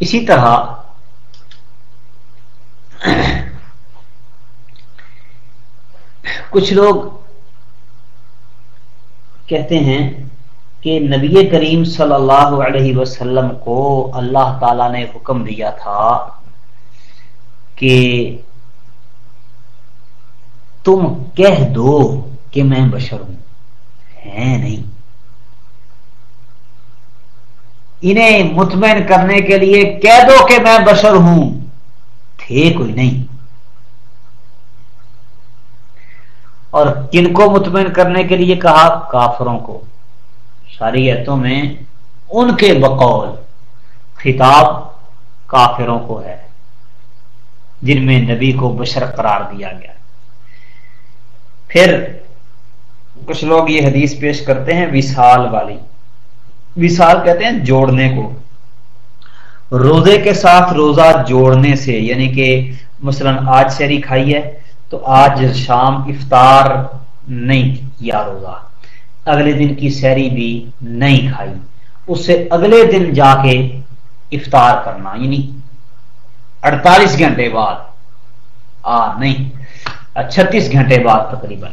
اسی طرح کچھ لوگ کہتے ہیں کہ نبی کریم صلی اللہ علیہ وسلم کو اللہ تعالی نے حکم دیا تھا کہ تم کہہ دو کہ میں بشر ہوں۔ ہے نہیں۔ انہیں مطمئن کرنے کے لیے کہہ دو کہ میں بشر ہوں۔ تھے کوئی نہیں۔ اور کن کو مطمئن کرنے کے لیے کہا؟ کافروں کو۔ شریعتوں میں ان کے بقول خطاب کافروں کو ہے، جن میں نبی کو بشر قرار دیا گیا۔ پھر کچھ لوگ یہ حدیث پیش کرتے ہیں وصال والی۔ وصال کہتے ہیں جوڑنے کو۔ روزے کے ساتھ روزہ جوڑنے سے یعنی کہ مثلا آج شہری کھائی ہے تو آج شام افطار نہیں کیا روزہ۔ اگلے دن کی سیری بھی نہیں کھائی۔ اس سے اگلے دن جا کے افطار کرنا یعنی اڑتالیس گھنٹے بعد۔ آ، نہیں، چھتیس گھنٹے بعد تقریباً۔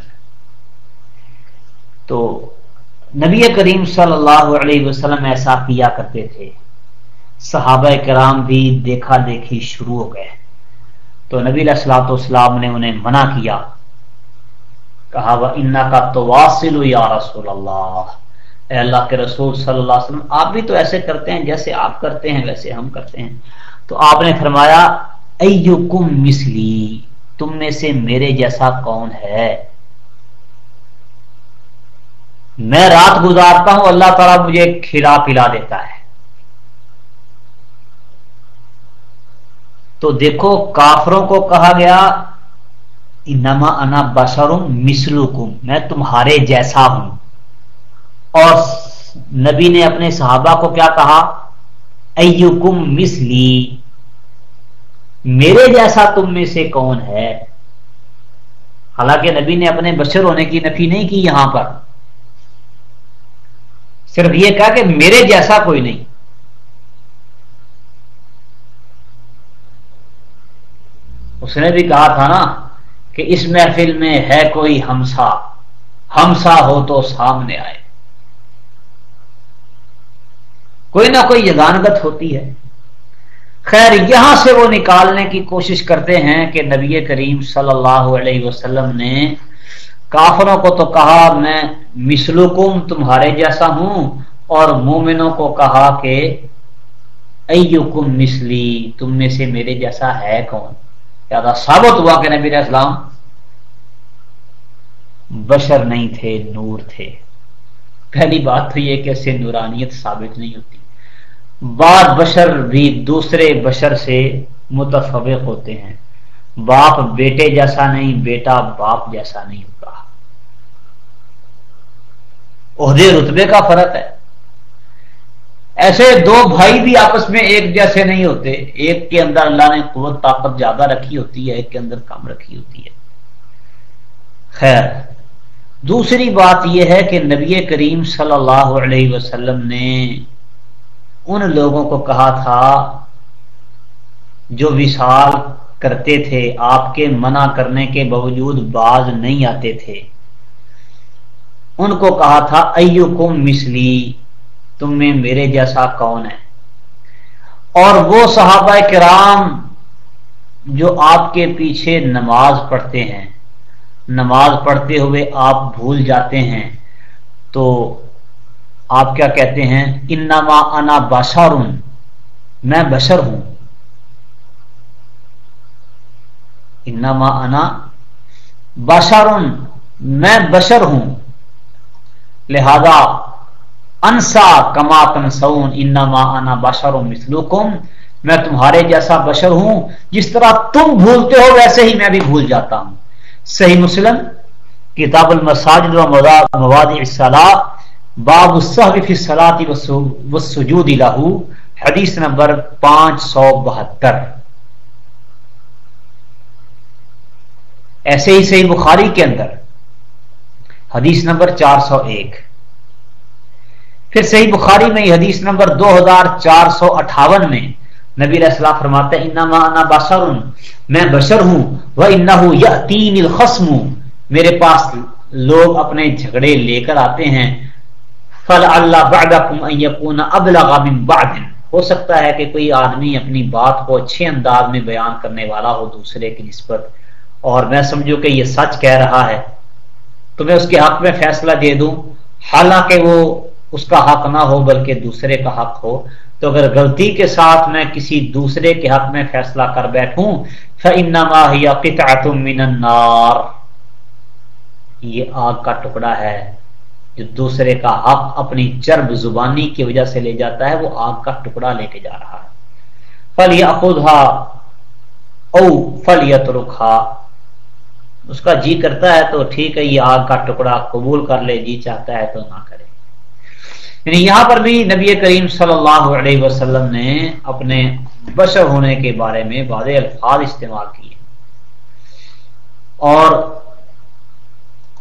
تو نبی کریم صلی اللہ علیہ وسلم ایسا کیا کرتے تھے۔ صحابہ کرام بھی دیکھا دیکھی شروع ہو گئے۔ تو نبی السلاۃ اسلام نے انہیں منع کیا۔ کہا، وہ انا کا تو واصل یا رسول اللہ. اے اللہ کے رسول صلی اللہ علیہ وسلم، آپ بھی تو ایسے کرتے ہیں جیسے آپ کرتے ہیں، ویسے ہم کرتے ہیں۔ تو آپ نے فرمایا ایکم مسلی تم میں سے میرے جیسا کون ہے؟ میں رات گزارتا ہوں، اللہ تعالیٰ مجھے کھلا پلا دیتا ہے۔ تو دیکھو، کافروں کو کہا گیا انما انا بشرم مسلکم میں تمہارے جیسا ہوں۔ اور نبی نے اپنے صحابہ کو کیا کہا؟ ایوکم مسلی میرے جیسا تم میں سے کون ہے؟ حالانکہ نبی نے اپنے بشر ہونے کی نفی نہیں کی یہاں پر۔ صرف یہ کہا کہ میرے جیسا کوئی نہیں۔ اس نے بھی کہا تھا نا کہ اس محفل میں ہے کوئی ہمسا ہمسا ہو تو سامنے آئے۔ کوئی نہ کوئی یگانگت ہوتی ہے۔ خیر، یہاں سے وہ نکالنے کی کوشش کرتے ہیں کہ نبی کریم صلی اللہ علیہ وسلم نے کافروں کو تو کہا، میں مسلکم تمہارے جیسا ہوں، اور مومنوں کو کہا کہ، ایوکم مسلی تم میں سے میرے جیسا ہے کون؟ زیادہ ثابت ہوا کہ نبی اسلام بشر نہیں تھے، نور تھے۔ پہلی بات تو یہ کہ اسے نورانیت ثابت نہیں ہوتی۔ بعد بشر بھی دوسرے بشر سے متفق ہوتے ہیں۔ باپ بیٹے جیسا نہیں، بیٹا باپ جیسا نہیں ہوگا عہدے رتبے کا فرق ہے۔ ایسے دو بھائی بھی آپس میں ایک جیسے نہیں ہوتے۔ ایک کے اندر اللہ نے قوت، طاقت زیادہ رکھی ہوتی ہے، ایک کے اندر کم رکھی ہوتی ہے۔ خیر دوسری بات یہ ہے کہ نبی کریم صلی اللہ علیہ وسلم نے ان لوگوں کو کہا تھا جو وشال کرتے تھے، آپ کے منع کرنے کے باوجود باز نہیں آتے تھے۔ ان کو کہا تھا ایو کم مسلی تم میں میرے جیسا کون ہے؟ اور وہ صحابہ کرام جو آپ کے پیچھے نماز پڑھتے ہیں۔ نماز پڑھتے ہوئے آپ بھول جاتے ہیں، تو آپ کیا کہتے ہیں؟ انما انا بشر میں بشر ہوں۔ انما انا بشر میں بشر ہوں۔ لہذا انسا کما تنسون، انما انا بشر مسلوکم میں تمہارے جیسا بشر ہوں۔ جس طرح تم بھولتے ہو، ویسے ہی میں بھی بھول جاتا ہوں۔ صحیح مسلم، کتاب المساجد و مواد الصلاح باب فی سلاتی وسجود لہو حدیث نمبر پانچ سو بہتر۔ ایسے ہی صحیح بخاری کے اندر، حدیث نمبر چار سو ایک۔ پھر صحیح بخاری میں حدیث نمبر دو ہزار چار سو اٹھاون میں نبی علیہ السلام فرماتے ہیں انما انا بشر. میں بشر ہوں. وہ انہو یاتین الخصم. میرے پاس لوگ اپنے جھگڑے لے کر آتے ہیں. فل اللہ بعدکم ابلغ من بعد. ہو سکتا ہے کہ کوئی آدمی اپنی بات کو اچھے انداز میں بیان کرنے والا ہو دوسرے کی نسبت. اور میں سمجھوں کہ یہ سچ کہہ رہا ہے. تو میں اس کے حق میں فیصلہ دے دوں. حالانکہ وہ اس کا حق نہ ہو بلکہ دوسرے کا حق ہو. تو اگر غلطی کے ساتھ میں کسی دوسرے کے حق میں فیصلہ کر بیٹھوں مِنَ النَّارِ۔ یہ آگ کا ٹکڑا ہے، جو دوسرے کا حق اپنی چرب زبانی کی وجہ سے لے جاتا ہے، وہ آگ کا ٹکڑا لے کے جا رہا ہے۔ فل یا او فل یا رکھا اس کا جی کرتا ہے تو ٹھیک ہے، یہ آگ کا ٹکڑا قبول کر لے جی چاہتا ہے تو نہ کرے۔ یعنی یہاں پر بھی نبی کریم صلی اللہ علیہ وسلم نے اپنے بشر ہونے کے بارے میں واضح الفاظ استعمال کیے۔ اور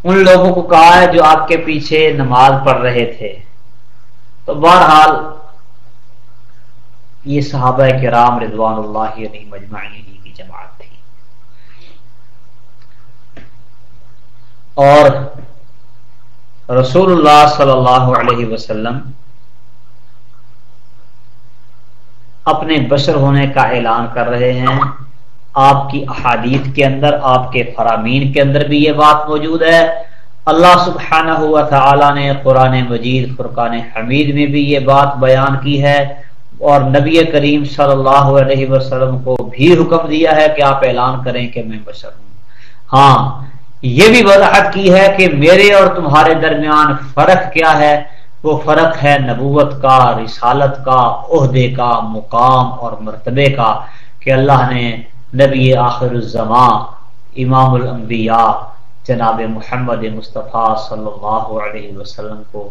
ان لوگوں کو کہا ہے جو آپ کے پیچھے نماز پڑھ رہے تھے۔ تو بہرحال یہ صحابہ کے رام رضوان اللہ علیہ مجمعین کی جماعت تھی۔ اور رسول اللہ صلی اللہ علیہ وسلم اپنے بشر ہونے کا اعلان کر رہے ہیں آپ کی احادیث کے اندر آپ کے فرامین کے اندر بھی یہ بات موجود ہے اللہ سبحانہ ہوا تھا نے قرآن مجید فرقان حمید میں بھی یہ بات بیان کی ہے اور نبی کریم صلی اللہ علیہ وسلم کو بھی حکم دیا ہے کہ آپ اعلان کریں کہ میں بشر ہوں۔ ہاں یہ بھی وضاحت کی ہے کہ میرے اور تمہارے درمیان فرق کیا ہے؟ وہ فرق ہے نبوت کا، رسالت کا، عہدے کا، مقام اور مرتبے کا کہ اللہ نے نبی آخر الزماں امام الانبیاء، جناب محمد مصطفیٰ صلی اللہ علیہ وسلم کو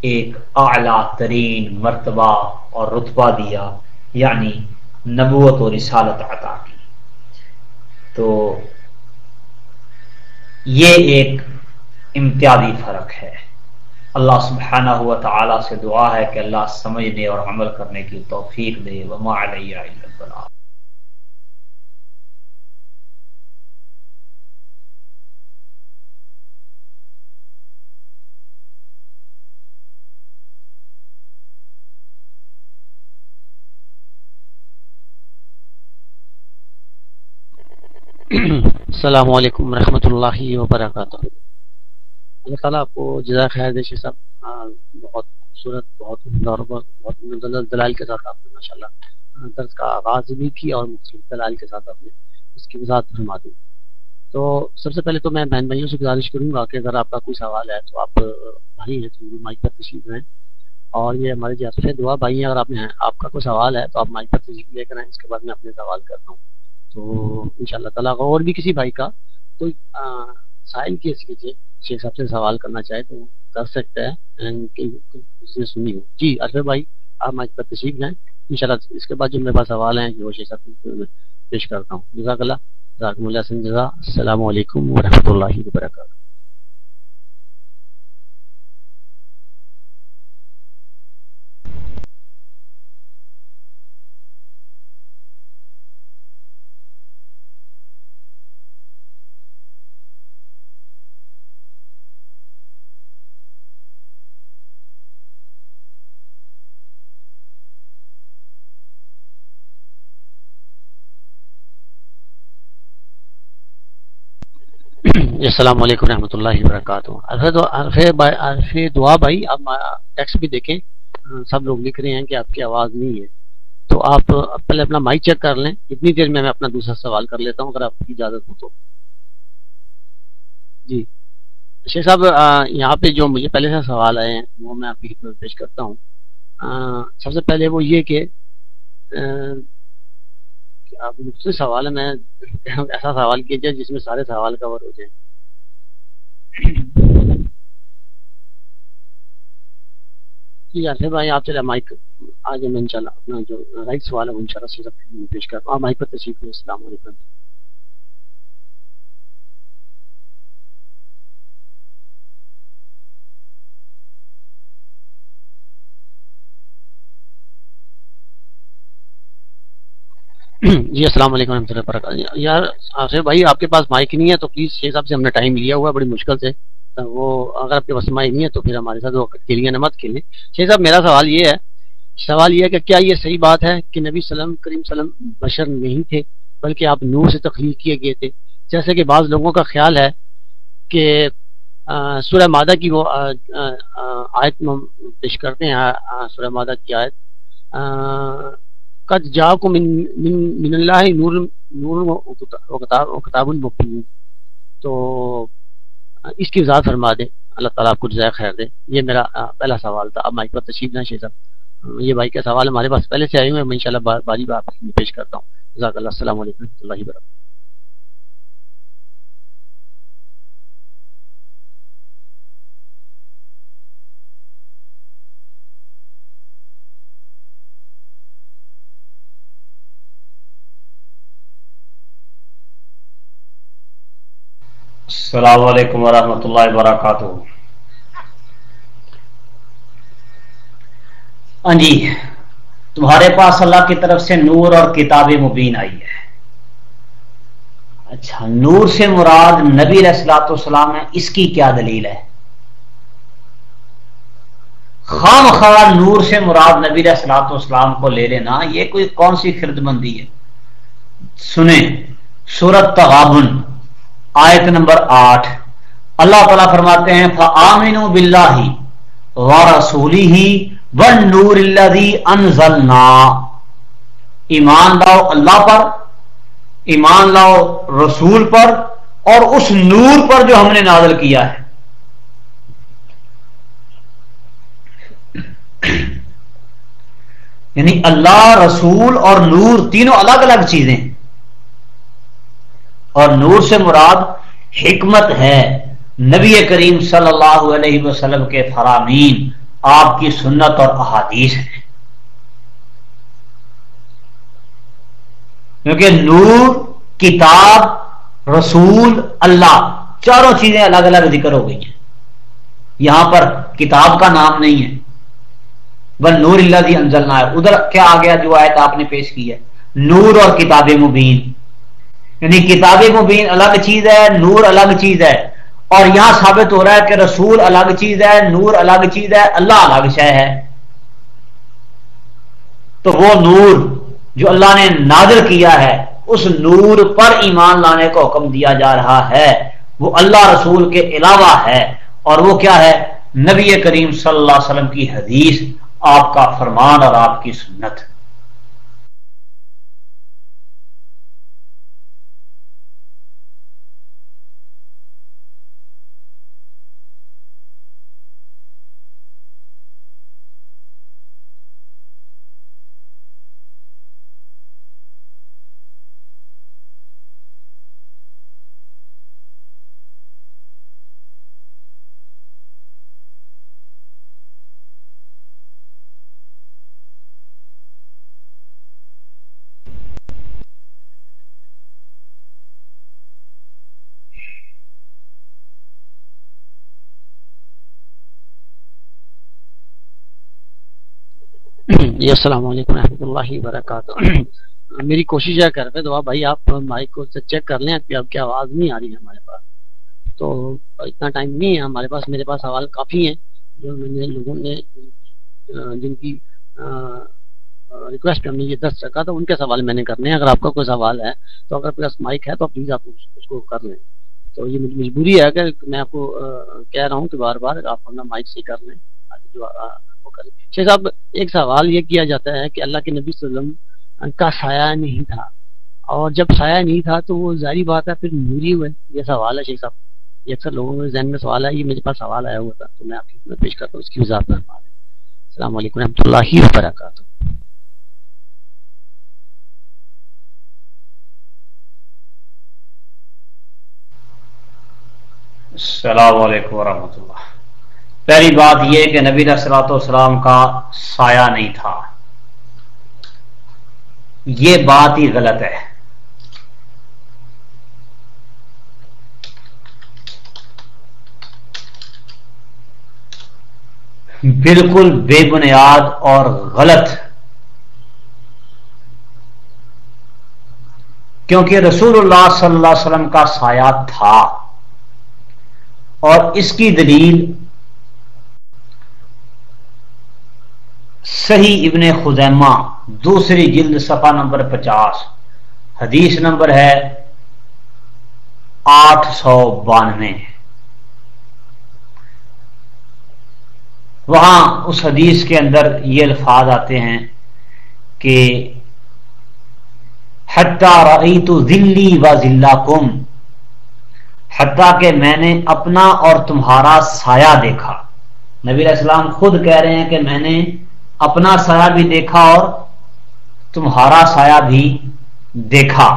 ایک اعلیٰ ترین مرتبہ اور رتبہ دیا یعنی نبوت و رسالت عطا کی۔ تو یہ ایک امتیازی فرق ہے۔ اللہ سبحانہ ہوا تعالی سے دعا ہے کہ اللہ سمجھنے اور عمل کرنے کی توفیق دے۔ وما علیہ السلام علیکم ورحمۃ اللہ وبرکاتہ۔ اللہ تعالیٰ آپ کو جزا خیر دے صاحب۔ ہاں، بہت خوبصورت، بہت بہت دلال کے ساتھ آپ نے ماشاء اللہ ہاں، درس کا آغاز بھی کی اور مختلف دلال کے ساتھ آپ نے اس کی وضاحت فرما دی۔ تو سب سے پہلے تو میں بہن بھائیوں سے گزارش کروں گا کہ اگر آپ کا کوئی سوال ہے تو آپ، بھائی ہیں تو مائک پر تشریف رہیں اور یہ ہمارے جیسے دعا بھائی ہیں، اگر آپ نے آپ کا کوئی سوال ہے تو آپ مائک پر تشریف لے کر آئیں، اس کے بعد میں اپنے سوال کرتا ہوں۔ تو ان شاء اللہ تعالیٰ اور بھی کسی بھائی کا کوئی سائل کیجیے، شیخ صاحب سے سوال کرنا چاہے تو کر سکتا ہے نے سنی ہو۔ جی ارفے بھائی، آپ مائک پر تشریف جائیں ان شاء اللہ اس کے بعد جو میرے پاس سوال ہیں وہ شیخ صاحب میں پیش کرتا ہوں۔ جزاک اللہ جزاک اللہ السلام علیکم ورحمۃ اللہ وبرکاتہ جی جی، السلام علیکم رحمۃ اللہ وبرکاتہ۔ دعا بھائی، آپ ٹیکسٹ بھی دیکھیں۔ سب لوگ لکھ رہے ہیں کہ آپ کی آواز نہیں ہے۔ تو آپ پہلے اپنا مائک چیک کر لیں۔ اتنی دیر میں میں اپنا دوسرا سوال کر لیتا ہوں، اگر آپ کی اجازت ہو تو۔ جی۔ شیخ صاحب یہاں پہ جو مجھے پہلے سے سوال آئے ہیں، وہ میں آپ کی خدمت پیش کرتا ہوں۔ سب سے پہلے وہ یہ کہ آپ مجھ سے سوال ہے، میں ایسا سوال کیجیے جس میں سارے سوال کور ہو جائیں۔ جی, جی آصف بھائی آپ چلے، مائک آج میں انشاءاللہ اپنا جو رائٹ سوال ہے وہ انشاءاللہ سے پیش رہا ہوں۔ آپ مائک پر تشریف السلام علیکم۔ جی السلام علیکم رحمۃ اللہ وبرکاتہ۔ یار آصف بھائی، آپ کے پاس مائک نہیں ہے، تو پلیز شیخ صاحب سے ہم نے ٹائم لیا ہوا ہے، بڑی مشکل سے۔ وہ اگر آپ کے پاس مائک نہیں ہے، تو پھر ہمارے ساتھ وہ کھیلیے نہ مت کھیلیں۔ شیخ صاحب، میرا سوال یہ ہے، سوال یہ ہے کہ کیا یہ صحیح بات ہے کہ نبی وسلم، کریم وسلم بشر نہیں تھے، بلکہ آپ نور سے تخلیق کیے گئے تھے؟ جیسے کہ بعض لوگوں کا خیال ہے کہ سورہ مادہ کی وہ آیت پیش کرتے ہیں سورہ مادہ کی آیت۔ قد جاکم من من من اللہ نور نور و کتاب المبین تو اس کی وضاحت فرما دیں۔ اللہ تعالیٰ آپ کو جزائے خیر دے۔ یہ میرا پہلا سوال تھا۔ اب مائک پر تشریف نہ شیخ صاحب یہ بھائی کا سوال ہمارے پاس پہلے سے آئے ہوئے میں انشاءاللہ باری بار پیش کرتا ہوں۔ جزاک اللہ۔ السلام علیکم و رحمۃ اللہ وبرکاتہ۔ السلام علیکم ورحمۃ اللہ وبرکاتہ۔ ہاں جی تمہارے پاس اللہ کی طرف سے نور اور کتاب مبین آئی ہے۔ اچھا نور سے مراد نبی السلاۃ والسلام ہے، اس کی کیا دلیل ہے؟ خام خواہ نور سے مراد نبی السلاط والسلام کو لے لینا، یہ کوئی کون سی خرد مندی ہے؟ سنیں سورت تغابن۔ آیت نمبر آٹھ۔ اللہ تعالیٰ فرماتے ہیں، فآمنوا باللہ ورسولی ون نور انزلنا ایمان لاؤ اللہ پر، ایمان لاؤ رسول پر، اور اس نور پر جو ہم نے نازل کیا ہے۔ یعنی اللہ، رسول اور نور تینوں الگ الگ چیزیں۔ اور نور سے مراد حکمت ہے نبی کریم صلی اللہ علیہ وسلم کے فرامین، آپ کی سنت اور احادیث ہیں۔ کیونکہ نور، کتاب، رسول، اللہ چاروں چیزیں الگ الگ ذکر ہو گئی ہیں۔ یہاں پر کتاب کا نام نہیں ہے۔ بل نور اللہ دی انزلنا ہے۔ ادھر کیا آ گیا جو آیت آپ نے پیش کی ہے؟ نور اور کتاب مبین۔ یعنی کتاب مبین الگ چیز ہے، نور الگ چیز ہے۔ اور یہاں ثابت ہو رہا ہے کہ رسول الگ چیز ہے، نور الگ چیز ہے، اللہ الگ شہ ہے۔ تو وہ نور جو اللہ نے نازل کیا ہے، اس نور پر ایمان لانے کا حکم دیا جا رہا ہے۔ وہ اللہ رسول کے علاوہ ہے۔ اور وہ کیا ہے؟ نبی کریم صلی اللہ علیہ وسلم کی حدیث، آپ کا فرمان اور آپ کی سنت۔ جی السلام علیکم رحمۃ اللہ وبرکاتہ۔ میری کوشش ہے کر رہے تو بھائی، آپ مائک کو چیک کر لیں کہ اب کیا آواز نہیں آ رہی ہے ہمارے پاس۔ تو اتنا ٹائم نہیں ہے ہمارے پاس، میرے پاس سوال کافی ہیں۔ جو میں نے لوگوں نے جن کی ریکویسٹ ہم نے یہ دس رکھا تو ان کے سوال میں نے کرنے ہیں۔ اگر آپ کا کوئی سوال ہے، تو اگر پاس مائک ہے تو پلیز آپ اس کو کر لیں۔ تو یہ مجبوری ہے کہ میں آپ کو کہہ رہا ہوں کہ بار بار آپ اپنا مائک سے کر لیں جو شیخ صاحب، ایک سوال یہ کیا جاتا ہے کہ اللہ کے نبی صلی اللہ علیہ وسلم کا سایہ نہیں تھا۔ اور جب سایہ نہیں تھا تو وہ ظاہری بات ہے، پھر نوری ہوئے۔ یہ سوال ہے شیخ صاحب۔ یہ اکثر لوگوں کے ذہن میں سوال ہے، یہ میرے پاس سوال آیا ہوا تھا، تو میں آپ کی میں پیش کرتا ہوں، اس کی وضاحت میں السلام علیکم رحمۃ اللہ وبرکاتہ۔ السلام علیکم ورحمۃ اللہ۔ پہلی بات یہ کہ نبی السلاۃ والسلام کا سایہ نہیں تھا۔ یہ بات ہی غلط ہے۔ بالکل بے بنیاد اور غلط۔ کیونکہ رسول اللہ صلی اللہ علیہ وسلم کا سایہ تھا۔ اور اس کی دلیل صحیح ابن خزیمہ، دوسری جلد صفحہ نمبر پچاس۔ حدیث نمبر ہے آٹھ سو بانوے۔ وہاں اس حدیث کے اندر یہ الفاظ آتے ہیں کہ رئی تو ذلی و ذلہ کم حتیٰ کہ میں نے اپنا اور تمہارا سایہ دیکھا۔ نبی علیہ السلام خود کہہ رہے ہیں کہ میں نے اپنا سایہ بھی دیکھا اور تمہارا سایہ بھی دیکھا۔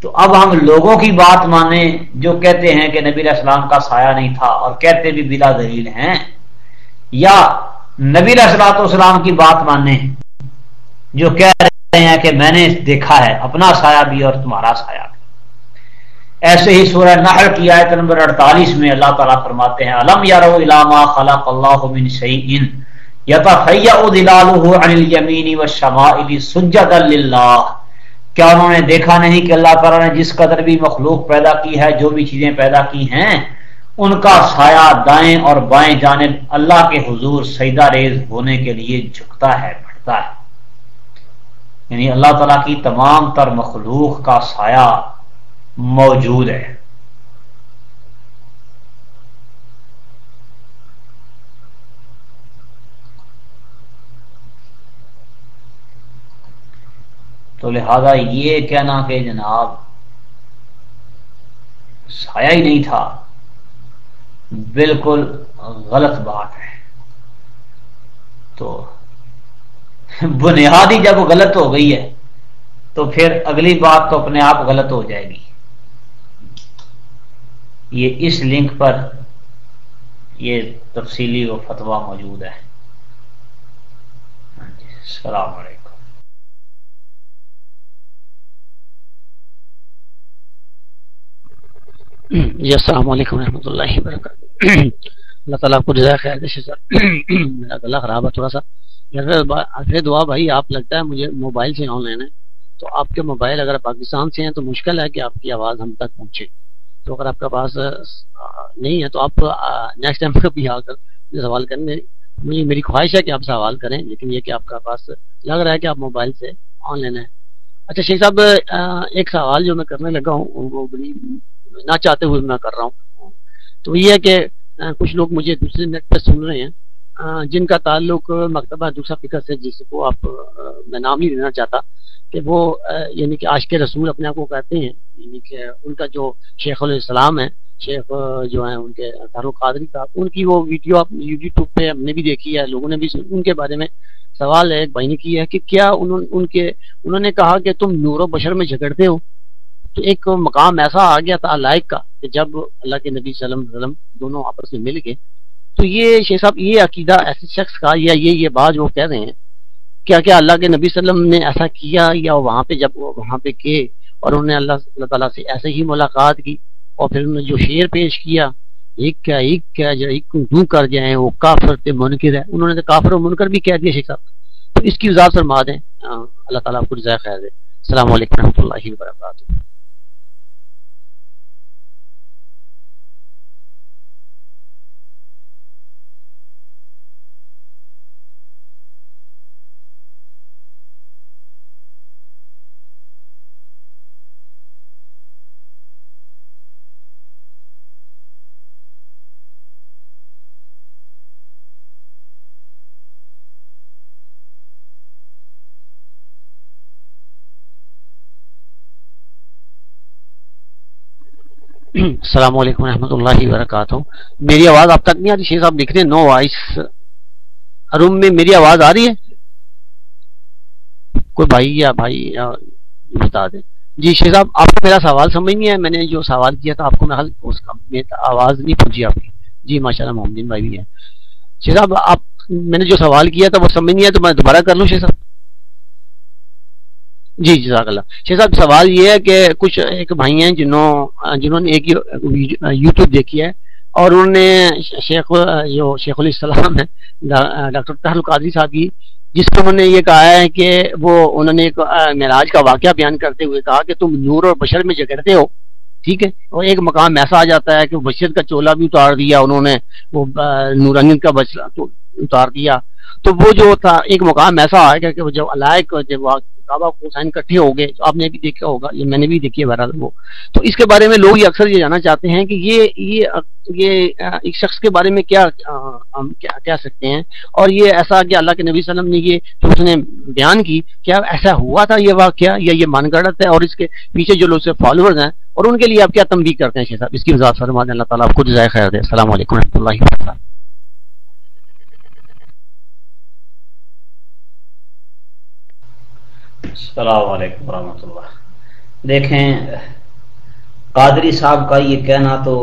تو اب ہم لوگوں کی بات مانیں جو کہتے ہیں کہ نبی السلام کا سایہ نہیں تھا اور کہتے بھی بلا دلیل ہیں، یا نبی السلاط اسلام کی بات مانیں جو کہہ رہے ہیں کہ میں نے دیکھا ہے، اپنا سایہ بھی اور تمہارا سایہ بھی۔ ایسے ہی سورہ نحل کی آیت نمبر 48 میں اللہ تعالیٰ فرماتے ہیں علم یارو علامہ خلق اللہ من شیئن یتفیع دلالہ عن الیمین والشمائل سجدا للہ۔ کیا انہوں نے دیکھا نہیں کہ اللہ تعالیٰ نے جس قدر بھی مخلوق پیدا کی ہے، جو بھی چیزیں پیدا کی ہیں، ان کا سایہ دائیں اور بائیں جانب اللہ کے حضور سیدہ ریز ہونے کے لیے جھکتا ہے، بڑھتا ہے۔ یعنی اللہ تعالیٰ کی تمام تر مخلوق کا سایہ موجود ہے۔ تو لہذا یہ کہنا کہ جناب، سایہ ہی نہیں تھا۔ بالکل غلط بات ہے۔ تو بنیادی جب غلط ہو گئی ہے، تو پھر اگلی بات تو اپنے آپ غلط ہو جائے گی۔ یہ اس لنک پر یہ تفصیلی و فتوا موجود ہے۔ ہاں جی، السلام علیکم۔ جی السلام علیکم رحمۃ اللہ وبرکاتہ۔ اللہ تعالیٰ کو جزائے خیر میرا گلا خراب ہے تھوڑا سا۔ پھر دعا بھائی آپ لگتا ہے مجھے موبائل سے آن لائن ہے۔ تو آپ کے موبائل اگر پاکستان سے ہیں تو مشکل ہے کہ آپ کی آواز ہم تک پہنچے۔ تو اگر آپ کا پاس نہیں ہے تو آپ نیکسٹ ٹائم کبھی آ کر سوال کرنے مجھے میری خواہش ہے کہ آپ سوال کریں، لیکن یہ کہ آپ کا پاس لگ رہا ہے کہ آپ موبائل سے آن لائن ہے اچھا شیخ صاحب ایک سوال جو میں کرنے لگا ہوں، وہ بڑی نہ چاہتے ہوئے میں کر رہا ہوں۔ تو یہ ہے کہ کچھ لوگ مجھے دوسرے نیٹ پہ سن رہے ہیں۔ جن کا تعلق مکتبہ دوسرا فکر سے جس کو آپ میں نام ہی لینا چاہتا۔ کہ وہ یعنی کہ عاشق رسول اپنے آپ کو کہتے ہیں یعنی کہ ان کا جو شیخ علیہ السلام ہے شیخ جو ہیں، ان کے قادری کا، ان کی وہ ویڈیو آپ یوٹیوب پہ ہم نے بھی دیکھی ہے، لوگوں نے بھی ان کے بارے میں سوال ہے، ایک بھائی نے کی ہے کہ کیا انہوں، ان کے، انہوں نے کہا کہ تم نور و بشر میں جھگڑتے ہو؟ تو ایک مقام ایسا آ گیا تھا لائق کا کہ جب اللہ کے نبی صلی اللہ علیہ وسلم دونوں آپس میں مل گئے، تو یہ شیخ صاحب، یہ عقیدہ ایسے شخص کا یا یہ یہ بات وہ کہہ رہے ہیں کیا کیا اللہ کے نبی صلی اللہ علیہ وسلم نے ایسا کیا یا وہاں پہ جب وہاں پہ گئے اور انہوں نے اللہ اللہ تعالیٰ سے ایسے ہی ملاقات کی اور پھر انہوں نے جو شعر پیش کیا ایک کیا ایک کیا جو ایک دوں کر جائیں، وہ کافر تے منکر ہے انہوں نے تو کافر و منکر بھی کہہ دیا شیخ تو اس کی وضاحت فرما دیں۔ اللہ تعالیٰ آپ کو جزائے خیر دے۔ السلام علیکم رحمۃ اللہ وبرکاتہ۔ السلام علیکم رحمۃ اللہ وبرکاتہ۔ میری آواز آپ تک نہیں آ رہی، شیخ صاحب لکھ رہے ہیں۔ نو وائس۔ روم میں میری آواز آ رہی ہے؟ کوئی بھائی یا بھائی یا بتا دیں۔ جی شیخ صاحب، آپ کو میرا سوال سمجھ نہیں ہے میں نے جو سوال کیا تھا، آپ کو میں حل، اس کا آواز نہیں پہنچی آپ کی۔ جی ماشاء اللہ محمد بھائی بھی ہے شیخ صاحب، آپ، میں نے جو سوال کیا تھا، وہ سمجھ نہیں ہے تو میں دوبارہ کر لوں، شیخ صاحب۔ جی جزاک اللہ۔ شیخ صاحب، سوال یہ ہے کہ کچھ ایک بھائی ہیں جنہوں جنہوں نے ایک یوٹیوب دیکھی ہے اور انہوں نے شیخ، جو شیخ علیہ السلام ہے ڈاکٹر طاہر القادری صاحب کی، جس کو انہوں نے یہ کہا ہے کہ وہ، انہوں نے ایک معراج کا واقعہ بیان کرتے ہوئے کہا کہ تم نور اور بشر میں جگڑتے ہو، ٹھیک ہے؟ اور ایک مقام ایسا آ جاتا ہے کہ بشر کا چولا بھی اتار دیا، انہوں نے وہ نورانیت کا بچلا اتار دیا۔ تو وہ جو تھا، ایک مقام ایسا آئے گا کہ جب علائق، جب کعبہ حسین کٹھے ہو گئے تو آپ نے بھی دیکھا ہوگا، یہ میں نے بھی دیکھی ہے بہرحال وہ۔ تو اس کے بارے میں لوگ یہ اکثر یہ جانا چاہتے ہیں کہ یہ یہ یہ ایک شخص کے بارے میں کیا ہم کہہ سکتے ہیں؟ اور یہ ایسا کہ اللہ کے نبی صلی اللہ علیہ وسلم نے یہ جو اس نے بیان کی، کیا ایسا ہوا تھا یہ واقعہ؟ یا یہ من گڑت ہے اور اس کے پیچھے جو لوگ سے فالوورز ہیں، اور ان کے لیے آپ کیا تنبیہ کرتے ہیں صاحب؟ اس کی وضاحت فرما دیں اللہ تعالیٰ آپ خود ذائقہ خیر دے۔ السلام علیکم رحمۃ اللہ وبرکاتہ۔ السلام علیکم ورحمۃ اللہ۔ دیکھیں، قادری صاحب کا یہ کہنا تو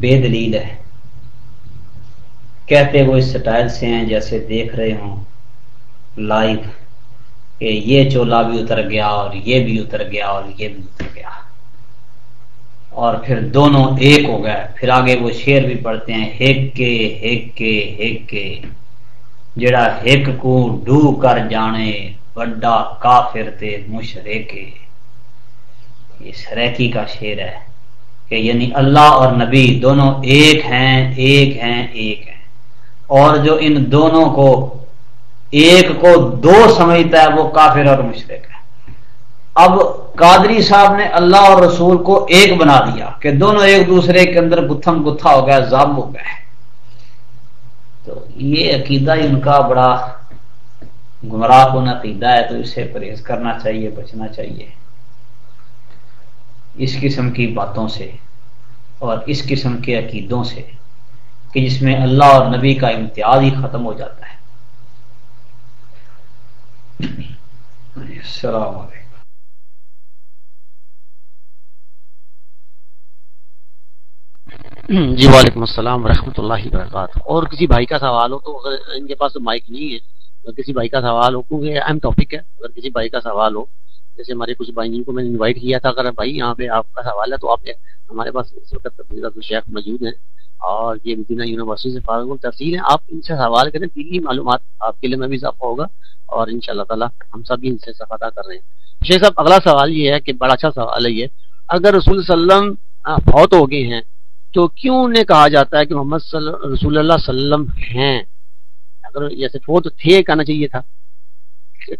بے دلیل ہے۔ کہتے وہ اس سٹائل سے ہیں، جیسے دیکھ رہے ہوں۔ لائیو، کہ یہ چولا بھی اتر گیا اور یہ بھی اتر گیا اور یہ بھی اتر گیا۔ اور پھر دونوں ایک ہو گئے۔ پھر آگے وہ شیر بھی پڑھتے ہیں ہیک کے ہیک کے ہیک کے جڑا ہک کو ڈو کر جانے بڑا کافر تے مشرے یہ سریکی کا شیر ہے کہ یعنی اللہ اور نبی دونوں ایک ہیں ایک ہیں ایک ہیں۔ اور جو ان دونوں کو، ایک کو دو سمجھتا ہے، وہ کافر اور مشرق ہے۔ اب قادری صاحب نے اللہ اور رسول کو ایک بنا دیا کہ دونوں ایک دوسرے کے اندر گتھم گتھا ہو گیا ضابط ہو گئے۔ تو یہ عقیدہ ان کا بڑا گمراہ کن عقیدہ ہے، تو اسے پرہیز کرنا چاہیے، بچنا چاہیے۔ اس قسم کی باتوں سے اور اس قسم کے عقیدوں سے کہ جس میں اللہ اور نبی کا امتیاز ہی ختم ہو جاتا ہے۔ السلام علیکم۔ جی وعلیکم السلام ورحمۃ اللہ وبرکاتہ۔ اور کسی بھائی کا سوال ہو تو اگر ان کے پاس تو مائک نہیں ہے، اگر کسی بھائی کا سوال ہو، کیونکہ اہم ٹاپک ہے، اگر کسی بھائی کا سوال ہو، جیسے ہمارے کچھ بھائی جن کو میں نے انوائٹ کیا تھا، اگر بھائی یہاں پہ آپ کا سوال ہے تو آپ ہمارے پاس اس وقت شیخ موجود ہیں۔ اور یہ مدینہ یونیورسٹی سے فارغ تفصیل ہیں۔ آپ ان سے سوال کریں دلی معلومات آپ کے لیے میں بھی اضافہ ہوگا۔ اور ان شاء اللہ تعالیٰ ہم سب بھی ان سے سفادہ کر رہے ہیں۔ شیخ صاحب، اگلا سوال یہ ہے کہ بڑا اچھا سوال ہے یہ۔ اگر رسول وسلم بہت ہو گئے ہیں تو کیوں انہیں کہا جاتا ہے کہ محمد صلی رسول اللہ علیہ وسلم ہیں؟ اگر جیسے وہ تو تھے، کہنا چاہیے تھا۔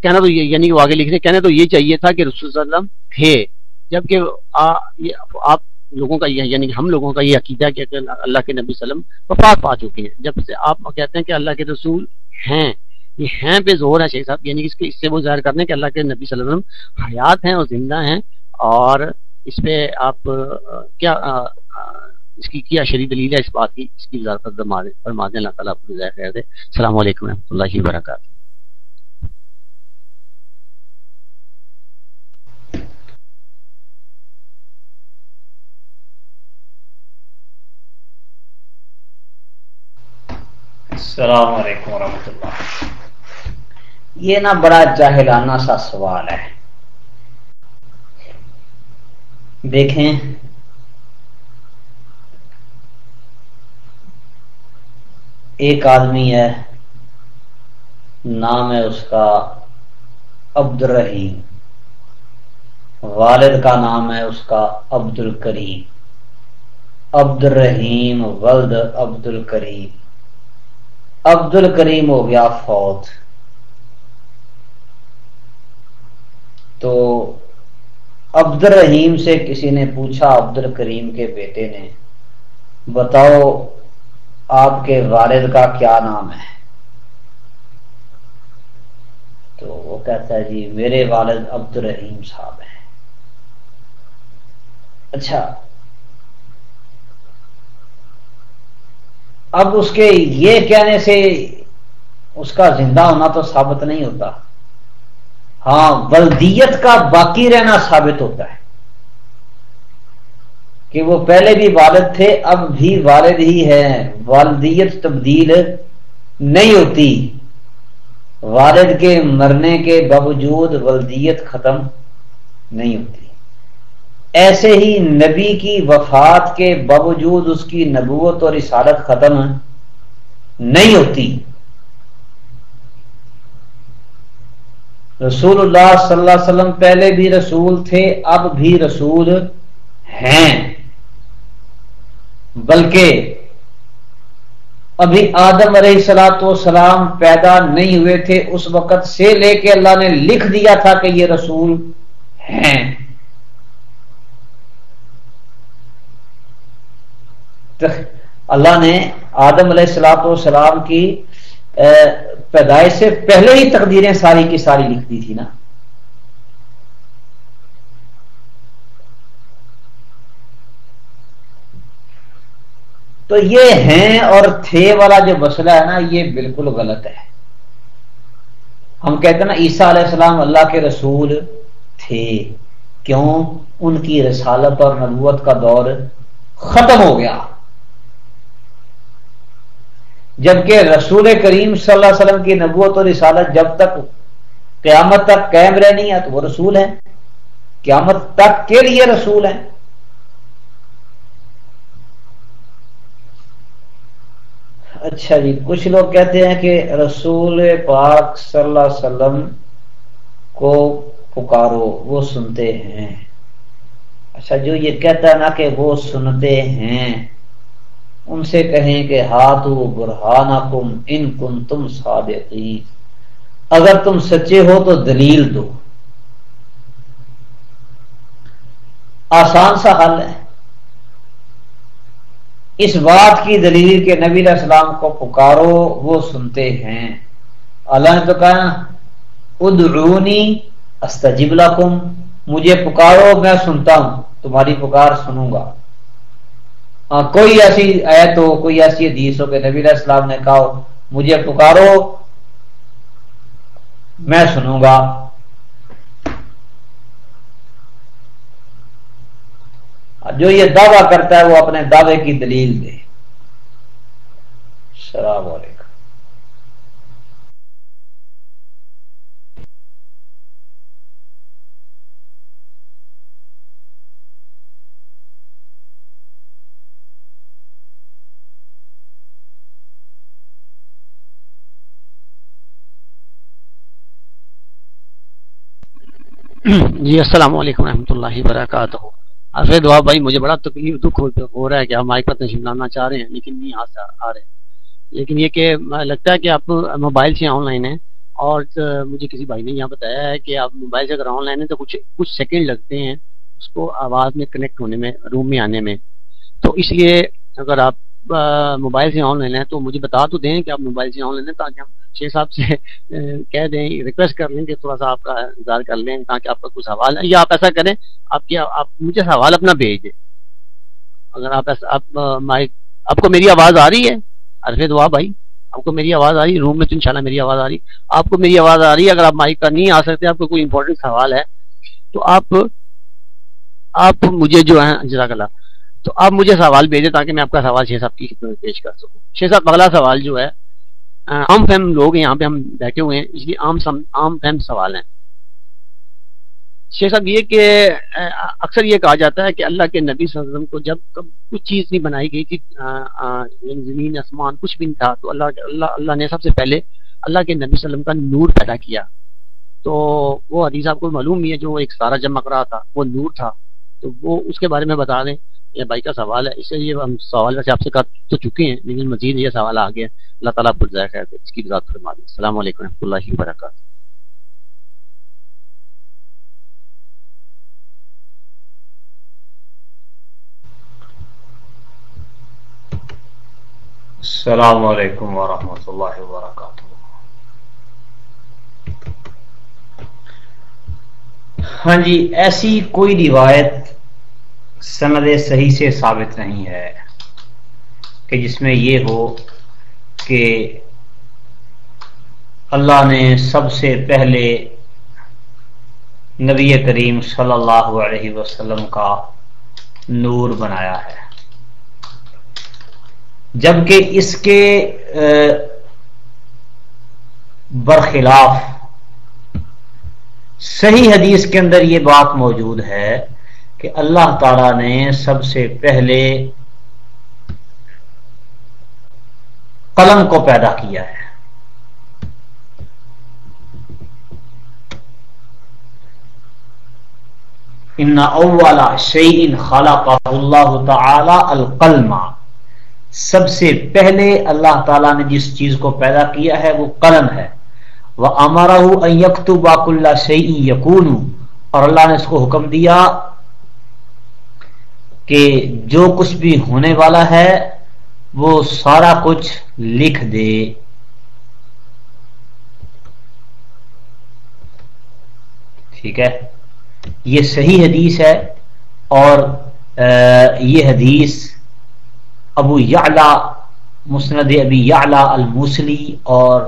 کہنا تو یہ یعنی کہ آگے لکھ رہے کہنا تو یہ چاہیے تھا کہ رسول اللہ وسلم تھے۔ جبکہ آپ لوگوں کا یہ یعنی ہم لوگوں کا یہ عقیدہ کہ اللہ کے نبی وسلم وفات پا چکے ہیں۔ جب سے آپ کہتے ہیں کہ اللہ کے رسول ہیں، یہ ہیں پہ زور ہے شیخ صاحب یعنی کہ اس سے وہ ظاہر کرنے کہ اللہ کے نبی صلی اللہ علیہ وسلم حیات ہیں اور زندہ ہیں۔ اور اس پہ آپ کیا اس کی کیا شری دلیل ہے؟ اس بات کی اس کی وزارت فرما دیں اللہ تعالیٰ آپ کو خیر دے السلام علیکم رحمۃ اللہ وبرکاتہ۔ السلام علیکم ورحمۃ اللہ۔ یہ نا بڑا جاہلانہ سا سوال ہے۔ دیکھیں ایک آدمی ہے، نام ہے اس کا عبد الرحیم والد کا نام ہے اس کا عبد الکریم عبد الرحیم ولد عبد الکریم عبد الکریم ہو گیا فوت۔ تو عبد الرحیم سے کسی نے پوچھا عبد الکریم کے بیٹے نے، بتاؤ آپ کے والد کا کیا نام ہے؟ تو وہ کہتا ہے جی میرے والد عبد الرحیم صاحب ہیں۔ اچھا۔ اب اس کے یہ کہنے سے اس کا زندہ ہونا تو ثابت نہیں ہوتا۔ ہاں ولدیت کا باقی رہنا ثابت ہوتا ہے۔ کہ وہ پہلے بھی والد تھے، اب بھی والد ہی ہیں۔ والدیت تبدیل نہیں ہوتی۔ والد کے مرنے کے باوجود والدیت ختم نہیں ہوتی۔ ایسے ہی نبی کی وفات کے باوجود اس کی نبوت اور رسالت ختم نہیں ہوتی۔ رسول اللہ صلی اللہ علیہ وسلم پہلے بھی رسول تھے، اب بھی رسول ہیں۔ بلکہ ابھی آدم علیہ سلاۃ سلام پیدا نہیں ہوئے تھے، اس وقت سے لے کے اللہ نے لکھ دیا تھا کہ یہ رسول ہیں۔ اللہ نے آدم علیہ السلاط والسلام کی پیدائش سے پہلے ہی تقدیریں ساری کی ساری لکھ دی تھی نا۔ تو یہ ہیں اور تھے والا جو مسئلہ ہے نا، یہ بالکل غلط ہے۔ ہم کہتے ہیں نا، عیسیٰ علیہ السلام اللہ کے رسول تھے۔ کیوں؟ ان کی رسالت اور نبوت کا دور ختم ہو گیا۔ جبکہ رسول کریم صلی اللہ علیہ وسلم کی نبوت اور رسالت جب تک قیامت تک قائم رہنی ہے، تو وہ رسول ہیں۔ قیامت تک کے لیے رسول ہیں۔ اچھا جی کچھ لوگ کہتے ہیں کہ رسول پاک صلی اللہ علیہ وسلم کو پکارو، وہ سنتے ہیں۔ اچھا جو یہ کہتا ہے نا کہ وہ سنتے ہیں، ان سے کہیں کہ ہاتھ برہانہ کم ان کن تم صادقی اگر تم سچے ہو تو دلیل دو۔ آسان سا حل ہے۔ اس بات کی دلیل کے نبی علیہ السلام کو پکارو، وہ سنتے ہیں۔ اللہ نے تو کہا، ادعونی استجب لکم، مجھے پکارو، میں سنتا ہوں، تمہاری پکار سنوں گا۔ کوئی ایسی ایت ہو، کوئی ایسی حدیث ہو کہ نبی علیہ السلام نے کہا، مجھے پکارو، میں سنوں گا۔ جو یہ دعویٰ کرتا ہے وہ اپنے دعوے کی دلیل دے۔ السلام علیکم۔ جی السلام علیکم رحمۃ اللہ وبرکاتہ۔ ارفید دعا، بھائی، مجھے بڑا تکلیف، دکھ ہو رہا ہے کہ آپ مائک پر تشریف لانا چاہ رہے ہیں، لیکن نہیں آ رہے لیکن یہ کہ لگتا ہے کہ آپ موبائل سے آن لائن ہیں اور مجھے کسی بھائی نے یہاں بتایا ہے کہ آپ موبائل سے اگر آن لائن ہیں تو کچھ کچھ سیکنڈ لگتے ہیں اس کو آواز میں کنیکٹ ہونے میں، روم میں آنے میں۔ تو اس لیے اگر آپ موبائل سے آن لائن ہیں تو مجھے بتا تو دیں کہ آپ موبائل سے آن لائن ہیں تاکہ ہم شیخ صاحب سے کہہ دیں ریکویسٹ کر لیں کہ تھوڑا سا آپ کا انتظار کر لیں تاکہ آپ کا کچھ سوال ہے یا آپ ایسا کریں، آپ کی، آپ مجھے سوال اپنا بھیج دیں۔ اگر آپ ایسا، آپ مائک، آپ کو میری آواز آ رہی ہے؟ عرف دعا بھائی، آپ کو میری آواز آ رہی ہے؟ روم میں تو انشاءاللہ میری آواز آ رہی ہے۔ آپ کو میری آواز آ رہی ہے؟ اگر آپ مائک کا نہیں آ سکتے، آپ کو کوئی امپورٹنٹ سوال ہے، تو آپ آپ مجھے جو ہے، جزاک اللہ، تو آپ مجھے سوال بھیجیں تاکہ میں آپ کا سوال شیخ صاحب کی خدمت پیش کر سکوں۔ شیخ صاحب، اگلا سوال جو ہے عام فہم لوگ یہاں پہ ہم بیٹھے ہوئے ہیں، اس لیے عام عام فہم سوال ہیں۔ شیخ صاحب، یہ کہ اکثر یہ کہا جاتا ہے کہ اللہ کے نبی صلی اللہ علیہ وسلم کو جب کچھ چیز نہیں بنائی گئی تھی یعنی زمین، آسمان، کچھ بھی نہیں تھا، تو اللہ اللہ اللہ نے سب سے پہلے اللہ کے نبی صلی اللہ علیہ وسلم کا نور پیدا کیا۔ تو وہ حدیث آپ کو معلوم بھی ہے، جو ایک سارا جمک رہا تھا، وہ نور تھا۔ تو وہ اس کے بارے میں بتا دیں۔ یہ بھائی کا سوال ہے۔ اس لیے ہم سوال ویسے آپ سے کر تو چکے ہیں، لیکن مزید یہ سوال آ گیا اللہ تعالیٰ آپ کو خیر اس کی بات فرما دیں السلام علیکم رحمۃ اللہ وبرکاتہ۔ السلام علیکم ورحمۃ اللہ وبرکاتہ۔ ہاں جی ایسی کوئی روایت سند صحیح سے ثابت نہیں ہے کہ جس میں یہ ہو کہ اللہ نے سب سے پہلے نبی کریم صلی اللہ علیہ وسلم کا نور بنایا ہے۔ جبکہ اس کے برخلاف صحیح حدیث کے اندر یہ بات موجود ہے کہ اللہ تعالی نے سب سے پہلے قلم کو پیدا کیا ہے۔ ان اولا شعین خالہ اللہ تعالی القلم۔ سب سے پہلے اللہ تعالیٰ نے جس چیز کو پیدا کیا ہے وہ قلم ہے۔ وہ امارا یکتو باک اللہ شعی یقون اور اللہ نے اس کو حکم دیا کہ جو کچھ بھی ہونے والا ہے، وہ سارا کچھ لکھ دے۔ ٹھیک ہے؟ یہ صحیح حدیث ہے اور یہ حدیث ابو یعلا، مسند ابی یعلا الموسلی اور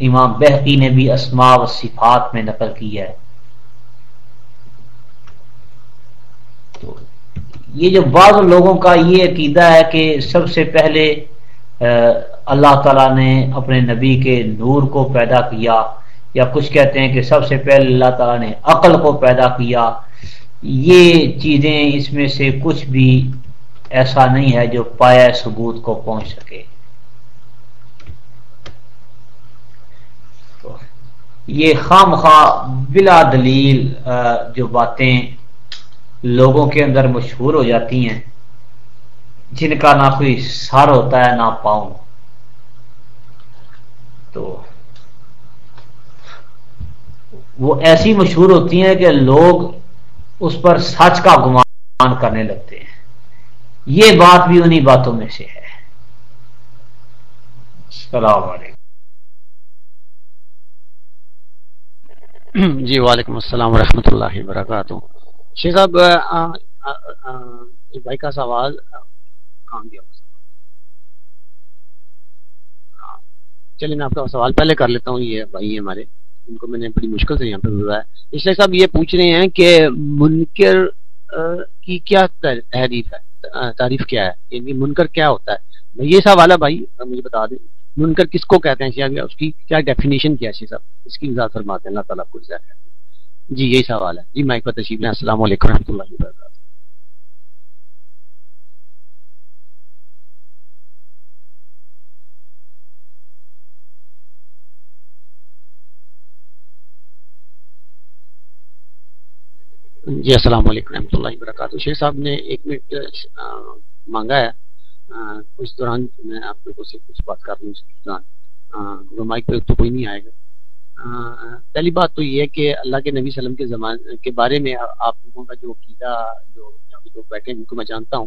امام بحقی نے بھی اسماء و صفات میں نقل کی ہے۔ یہ جو بعض لوگوں کا یہ عقیدہ ہے کہ سب سے پہلے اللہ تعالیٰ نے اپنے نبی کے نور کو پیدا کیا، یا کچھ کہتے ہیں کہ سب سے پہلے اللہ تعالیٰ نے عقل کو پیدا کیا۔ یہ چیزیں اس میں سے کچھ بھی ایسا نہیں ہے جو پایا ثبوت کو پہنچ سکے۔ یہ خام خواہ بلا دلیل جو باتیں لوگوں کے اندر مشہور ہو جاتی ہیں، جن کا نہ کوئی سر ہوتا ہے، نہ پاؤں۔ تو وہ ایسی مشہور ہوتی ہیں کہ لوگ اس پر سچ کا گمان کرنے لگتے ہیں۔ یہ بات بھی انہی باتوں میں سے ہے۔ السلام علیکم۔ جی وعلیکم السلام ورحمۃ اللہ وبرکاتہ۔ شیخ صاحب بھائی کا سوال کہاں گیا چلیے میں آپ کا سوال پہلے کر لیتا ہوں، یہ بھائی ہمارے، ان کو میں نے بڑی مشکل سے یہاں پہ بلوایا اشرف صاحب یہ پوچھ رہے ہیں کہ منکر کی کیا تحریف ہے؟ تعریف کیا ہے؟ یعنی منکر کیا ہوتا ہے؟ یہ سوال ہے بھائی، مجھے بتا دیں۔ منکر کس کو کہتے ہیں اس کی کیا ڈیفینیشن کیا ہے شیخ صاحب؟ اس کی وضاحت فرماتے ہیں، اللہ تعالیٰ کو جی یہی سوال ہے۔ جی مائک پر تشریف لیں السلام علیکم رحمۃ اللہ وبرکاتہ۔ جی السلام علیکم رحمۃ اللہ وبرکاتہ۔ شیخ صاحب، نے ایک منٹ مانگا ہے۔ اس دوران میں آپ لوگوں سے کچھ بات کر لوں۔ اس دوران مائک پہ تو کوئی نہیں آئے گا۔ پہلی بات تو یہ ہے کہ اللہ کے نبی وسلم کے زمانے کے بارے میں آپ لوگوں کا جو عقیدہ، جو لوگ بیٹھے ہیں، ان کو میں جانتا ہوں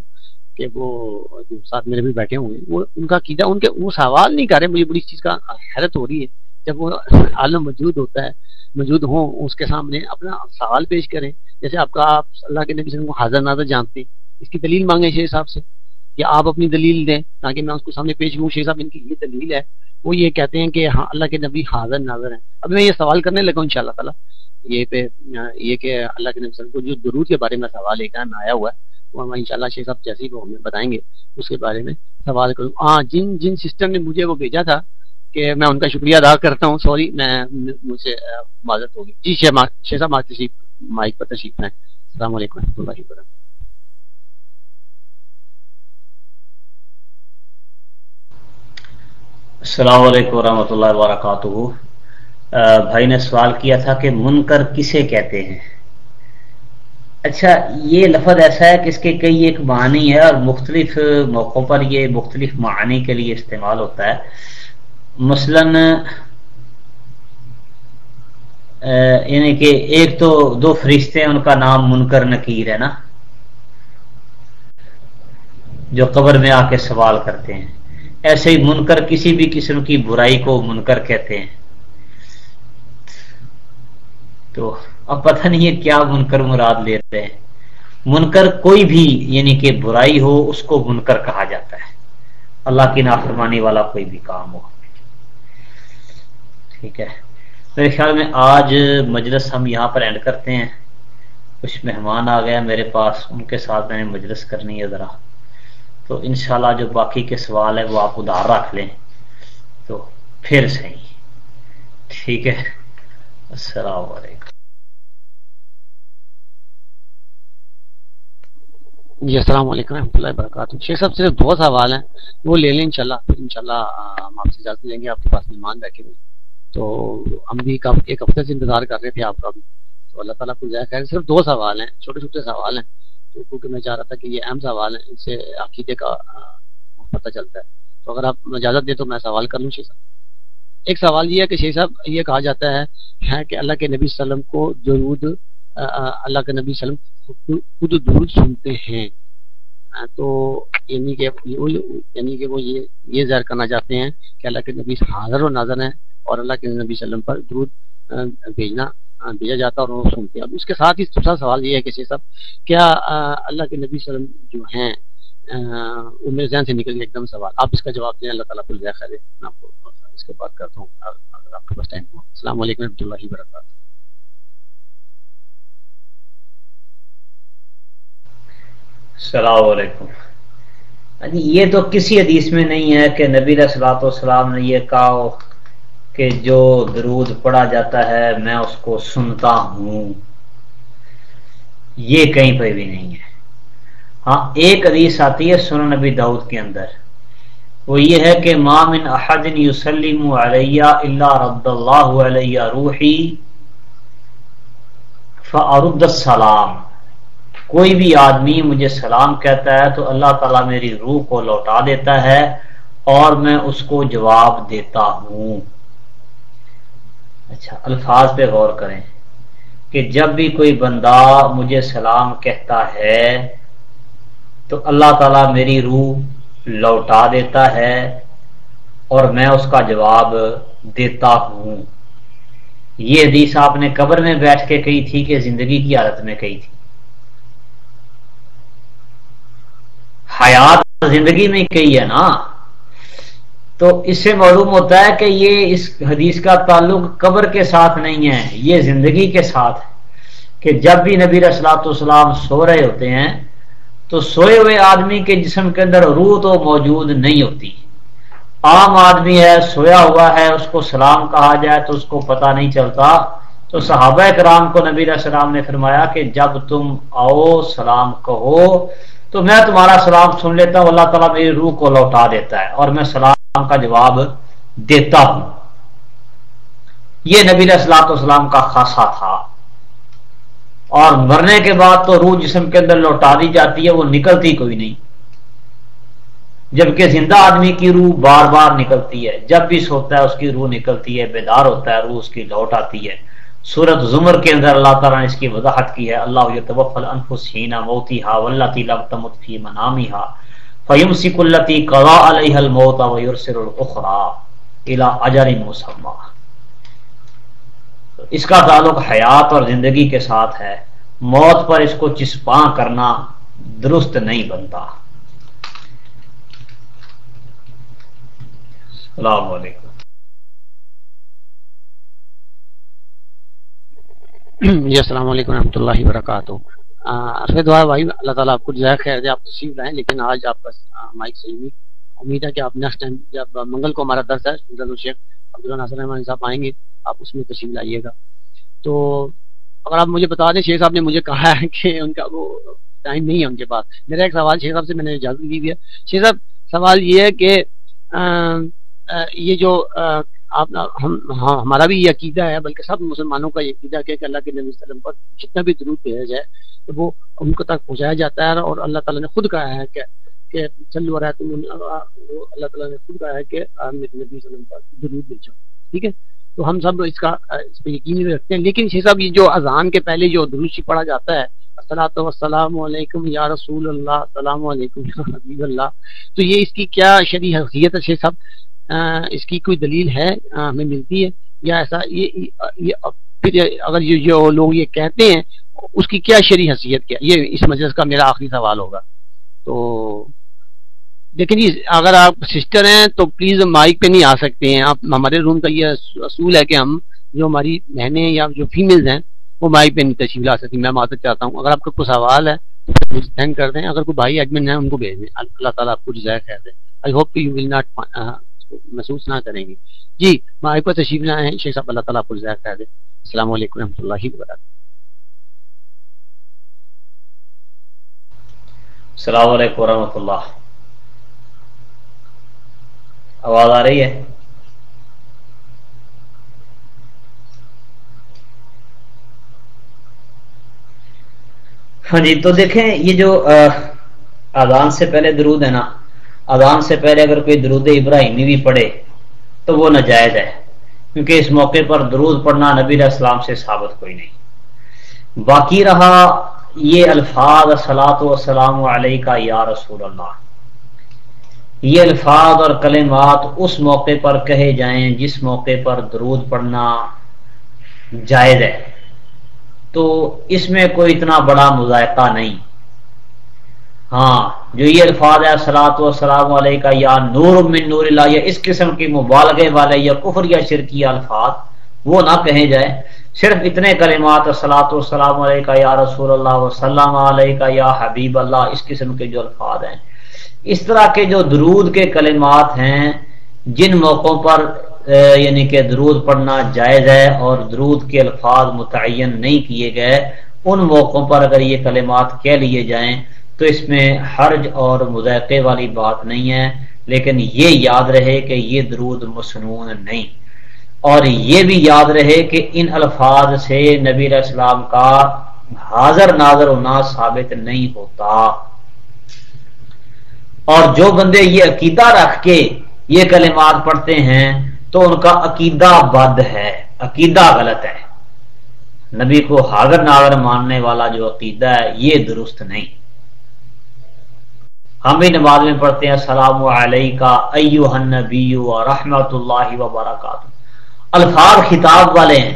کہ وہ جو ساتھ میرے بھی بیٹھے ہوئے وہ، ان کا عقیدہ، ان کے، وہ سوال نہیں کر رہے، مجھے بڑی چیز کا حیرت ہو رہی ہے۔ جب وہ عالم موجود ہوتا ہے موجود ہوں، اس کے سامنے اپنا سوال پیش کریں۔ جیسے آپ کا، آپ اللہ کے نبی وسلم کو حاضر ناظر جانتے ہیں، اس کی دلیل مانگیں شیخ صاحب سے، یا آپ اپنی دلیل دیں تاکہ میں اس کو سامنے پیش کروں۔ شیخ صاحب، ان کی یہ دلیل ہے وہ یہ کہتے ہیں کہ ہاں اللہ کے نبی حاضر ناظر ہیں۔ اب میں یہ سوال کرنے لگا ہوں ان شاء اللہ تعالیٰ۔ یہ پہ، یہ کہ اللہ کے نبی کو جو درود کے بارے میں سوال ایک میں آیا ہوا ہے، وہ ان شاء اللہ شیخ صاحب جیسے وہ ہمیں بتائیں گے اس کے بارے میں سوال کروں۔ ہاں جن جن سسٹم نے مجھے وہ بھیجا تھا کہ میں ان کا شکریہ ادا کرتا ہوں، سوری، میں مجھ سے معذرت ہوگی۔ جی شیخ صاحب تشریف مائک پر تشریف ہیں السلام علیکم و اللہ وبرکاتہ۔ السلام علیکم ورحمۃ اللہ وبرکاتہ۔ بھائی نے سوال کیا تھا کہ منکر کسے کہتے ہیں؟ اچھا یہ لفظ ایسا ہے کہ اس کے کئی ایک معنی ہے اور مختلف موقعوں پر یہ مختلف معنی کے لیے استعمال ہوتا ہے۔ مثلا یعنی کہ ایک تو دو فرشتے ہیں، ان کا نام منکر نکیر ہے نا، جو قبر میں آ کے سوال کرتے ہیں۔ ایسے ہی منکر کسی بھی قسم کی برائی کو منکر کہتے ہیں۔ تو اب پتہ نہیں ہے کیا منکر مراد لیتے ہیں۔ منکر کوئی بھی یعنی کہ برائی ہو، اس کو منکر کہا جاتا ہے۔ اللہ کی نافرمانی والا کوئی بھی کام ہو۔ ٹھیک ہے۔ میرے خیال میں آج مجلس ہم یہاں پر اینڈ کرتے ہیں۔ کچھ مہمان آ گیا میرے پاس، ان کے ساتھ میں نے مجلس کرنی ہے ذرا۔ تو انشاءاللہ جو باقی کے سوال ہے وہ آپ ادھار رکھ لیں۔ تو پھر صحیح۔ ٹھیک ہے۔ السلام علیکم۔ جی السلام علیکم رحمۃ اللہ وبرکاتہ۔ شیخ صاحب، صرف دو سوال ہیں۔ وہ لے لیں انشاءاللہ انشاءاللہ ہم آپ سے اجازت لیں گے۔ آپ کے پاس مہمان بیٹھے ہوئے۔ تو ہم بھی ایک ہفتے سے انتظار کر رہے تھے آپ کا بھی۔ تو اللہ تعالیٰ کو ظاہر خیر۔ صرف دو سوال ہیں، چھوٹے چھوٹے سوال ہیں۔ کیونکہ میں چاہ رہا تھا کہ یہ اہم سوال ہیں، ان سے عقیدے کا پتہ چلتا ہے۔ تو اگر آپ اجازت دیں تو میں سوال کر لوں شیخ صاحب۔ ایک سوال یہ ہے کہ شیخ صاحب، یہ کہا جاتا ہے کہ اللہ کے نبی وسلم کو درود اللہ کے نبی وسلم خود درود سنتے ہیں۔ تو یعنی کہ یعنی کہ وہ یہ یہ ظاہر کرنا چاہتے ہیں کہ اللہ کے نبی حاضر و ناظر ہیں اور اللہ کے نبی وسلم پر درود بھیجنا ہاں، بھیجا جاتا اور وہ سنتے اب اس کے ساتھ ہی دوسرا سوال یہ ہے کہ صاحب، کیا اللہ کے نبی صلی اللہ علیہ وسلم جو ہیں ان میرے ذہن سے نکل گیا ایک دم سوال۔ آپ اس کا جواب دیں، اللہ تعالیٰ کو خیر میں آپ کو اس کے بات کرتا ہوں، اگر آپ کے پاس ٹائم ہو۔ السلام علیکم رحمۃ اللہ وبرکاتہ۔ السلام علیکم۔ یعنی یہ تو کسی حدیث میں نہیں ہے کہ نبی صلاحت والسلام نے یہ کہا کہ جو درود پڑھا جاتا ہے میں اس کو سنتا ہوں۔ یہ کہیں پہ بھی نہیں ہے۔ ہاں ایک حدیث آتی ہے سن نبی داؤد کے اندر۔ وہ یہ ہے کہ مامن احدن یسلم علیہ اللہ رب اللہ علیہ روحی فارد السلام۔ کوئی بھی آدمی مجھے سلام کہتا ہے تو اللہ تعالیٰ میری روح کو لوٹا دیتا ہے اور میں اس کو جواب دیتا ہوں۔ اچھا الفاظ پہ غور کریں کہ جب بھی کوئی بندہ مجھے سلام کہتا ہے تو اللہ تعالیٰ میری روح لوٹا دیتا ہے اور میں اس کا جواب دیتا ہوں۔ یہ حدیث آپ نے قبر میں بیٹھ کے کہی تھی کہ زندگی کی حالت میں کہی تھی۔ حیات زندگی میں کہی ہے نا؟ تو اس سے معلوم ہوتا ہے کہ یہ اس حدیث کا تعلق قبر کے ساتھ نہیں ہے، یہ زندگی کے ساتھ ہے۔ کہ جب بھی نبی رسلاۃ السلام سو رہے ہوتے ہیں، تو سوئے ہوئے آدمی کے جسم کے اندر روح تو موجود نہیں ہوتی۔ عام آدمی ہے، سویا ہوا ہے، اس کو سلام کہا جائے تو اس کو پتہ نہیں چلتا۔ تو صحابہ کرام کو نبی السلام نے فرمایا کہ جب تم آؤ، سلام کہو۔ تو میں تمہارا سلام سن لیتا ہوں، اللہ تعالیٰ میری روح کو لوٹا دیتا ہے اور میں سلام کا جواب دیتا ہوں۔ یہ نبی السلاط اسلام کا خاصا تھا۔ اور مرنے کے بعد تو روح جسم کے اندر لوٹا دی جاتی ہے، وہ نکلتی کوئی نہیں۔ جبکہ زندہ آدمی کی روح بار بار نکلتی ہے۔ جب بھی سوتا ہے، اس کی روح نکلتی ہے، بیدار ہوتا ہے، روح اس کی لوٹ آتی ہے۔ سورت زمر کے اندر اللہ تعالیٰ نے اس کی وضاحت کی ہے۔ اللہ توفل انفس ہینا موتی ہا ولتی لب تمت فی منامی ہا فیم سک التی قضا علیہ الموت ویرسر الاخرى الى اجر مسمى۔ اس کا تعلق حیات اور زندگی کے ساتھ ہے۔ موت پر اس کو چسپاں کرنا درست نہیں بنتا۔ السلام علیکم۔ جی السلام علیکم و رحمۃ اللہ وبرکاتہ۔ بھائی، اللہ تعالیٰ آپ کو جزائے خیر دے، آپ تشریف لائیں لیکن آج آپ کا مائک صحیح نہیں۔ امید ہے کہ آپ نیکسٹ ٹائم جب منگل کو ہمارا درس ہے شیخ عبداللہ ناصر رحمان صاحب آئیں گے، آپ اس میں تشریف لائیے گا۔ تو اگر آپ مجھے بتا دیں، شیخ صاحب نے مجھے کہا ہے کہ ان کا وہ ٹائم نہیں ہے ان کے پاس۔ میرا ایک سوال شیخ صاحب سے میں نے اجازت دی ہے۔ شیخ صاحب، سوال یہ ہے کہ یہ جو آپ ہم ہاں ہمارا بھی یہ عقیدہ ہے، بلکہ سب مسلمانوں کا یہ عقیدہ ہے کہ اللہ کے نبی وسلم پر جتنا بھی درود بھیجا جائے وہ ان کو تک پہنچایا جاتا ہے اور اللہ تعالیٰ نے خود کہا ہے کہ کہ چلو رہا تم اللہ تعالیٰ نے خود کہا ہے کہ نبی وسلم درود بھیجو، ٹھیک ہے؟ تو ہم سب اس کا، اس پہ یقین رکھتے ہیں۔ لیکن یہ سب یہ جو اذان کے پہلے جو دروشی پڑھا جاتا ہے السلام علیکم یا رسول اللہ، السلام علیکم یا حبیب اللہ، تو یہ اس کی کیا شریح حیثیت ہے شیخ صاحب؟ اس کی کوئی دلیل ہے؟ ہمیں ملتی ہے یا ایسا یہ پھر اگر جو لوگ یہ کہتے ہیں اس کی کیا شریح حیثیت کیا؟ یہ اس مجلس کا میرا آخری سوال ہوگا۔ تو لیکن جی، اگر آپ سسٹر ہیں تو پلیز مائک پہ نہیں آ سکتے ہیں۔ آپ ہمارے روم کا یہ اصول ہے کہ ہم جو ہماری بہنیں یا جو فیمیلز ہیں، وہ مائک پہ نہیں تشریف لا سکتی۔ میں معذرت چاہتا ہوں۔ اگر آپ کا کوئی سوال ہے تو تھینک کر دیں۔ اگر کوئی بھائی ایڈمن ہے، ان کو بھیج دیں۔ اللہ تعالیٰ آپ کو جزائر خیر دیں I hope you will not محسوس نہ کریں گے۔ جی مائک پر تشریف نہ ہیں۔ شیخ صاحب، اللہ تعالیٰ آپ کو جزائر خیر دیں السلام علیکم رحمۃ اللہ وبرکاتہ۔ السلام علیکم ورحمۃ اللہ۔ آواز آ رہی ہے؟ ہاں جی تو دیکھیں، یہ جو آزان سے پہلے درود ہے نا آزان سے پہلے اگر کوئی درود ابراہیمی بھی پڑھے، تو وہ ناجائز ہے۔ کیونکہ اس موقع پر درود پڑھنا نبی اسلام سے ثابت کوئی نہیں۔ باقی رہا یہ الفاظ سلاۃ وسلام علیہ کا یا رسول اللہ۔ یہ الفاظ اور کلمات اس موقع پر کہے جائیں جس موقع پر درود پڑھنا جائز ہے۔ تو اس میں کوئی اتنا بڑا مذائقہ نہیں۔ ہاں جو یہ الفاظ ہے سلاۃ وسلام علیہ کا یا نور من نور اللہ، یا اس قسم کی مبالغے والے یا کفر یا شرکی الفاظ، وہ نہ کہے جائے صرف اتنے کلمات سلاۃ وسلام علیہ یا رسول اللہ وسلم علیہ کا یا حبیب اللہ، اس قسم کے جو الفاظ ہیں۔ اس طرح کے جو درود کے کلمات ہیں، جن موقعوں پر یعنی کہ درود پڑھنا جائز ہے اور درود کے الفاظ متعین نہیں کیے گئے، ان موقعوں پر اگر یہ کلمات کہہ لیے جائیں تو اس میں حرج اور مذائقے والی بات نہیں ہے، لیکن یہ یاد رہے کہ یہ درود مصنون نہیں۔ اور یہ بھی یاد رہے کہ ان الفاظ سے نبی علیہ السلام کا حاضر ناظر ہونا ثابت نہیں ہوتا۔ اور جو بندے یہ عقیدہ رکھ کے یہ کلمات پڑھتے ہیں تو ان کا عقیدہ بد ہے، عقیدہ غلط ہے۔ نبی کو حاضر ناگر ماننے والا جو عقیدہ ہے، یہ درست نہیں۔ ہم بھی نماز میں پڑھتے ہیں، السلام علیہ کا نبی رحمت اللہ وبرکاتہ الفاظ خطاب والے ہیں۔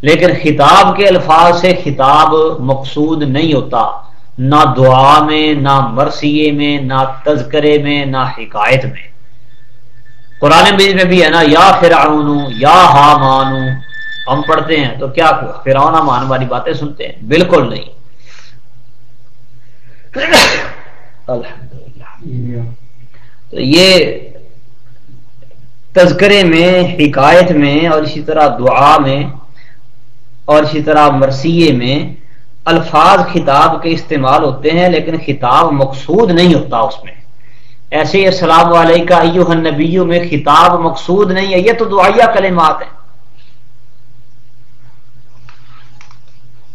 لیکن خطاب کے الفاظ سے خطاب مقصود نہیں ہوتا۔ نہ دعا میں، نہ مرثیے میں، نہ تذکرے میں، نہ حکایت میں۔ قرآن مجید میں بھی ہے نا، یا فرعون، یا حامان۔ ہم پڑھتے ہیں تو کیا فرعون مان والی باتیں سنتے ہیں۔ بالکل نہیں۔ تو یہ تذکرے میں، حکایت میں اور اسی طرح دعا میں اور اسی طرح مرثیے میں الفاظ خطاب کے استعمال ہوتے ہیں لیکن خطاب مقصود نہیں ہوتا اس میں۔ ایسے السلام علیکم نبیوں میں خطاب مقصود نہیں ہے، یہ تو دعائیہ کلمات ہیں۔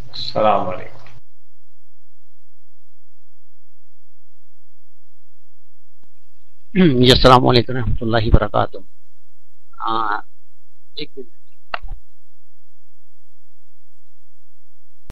السلام علیکم۔ جی السلام علیکم و رحمۃ اللہ وبرکاتہ۔ ہاں ایک منٹ۔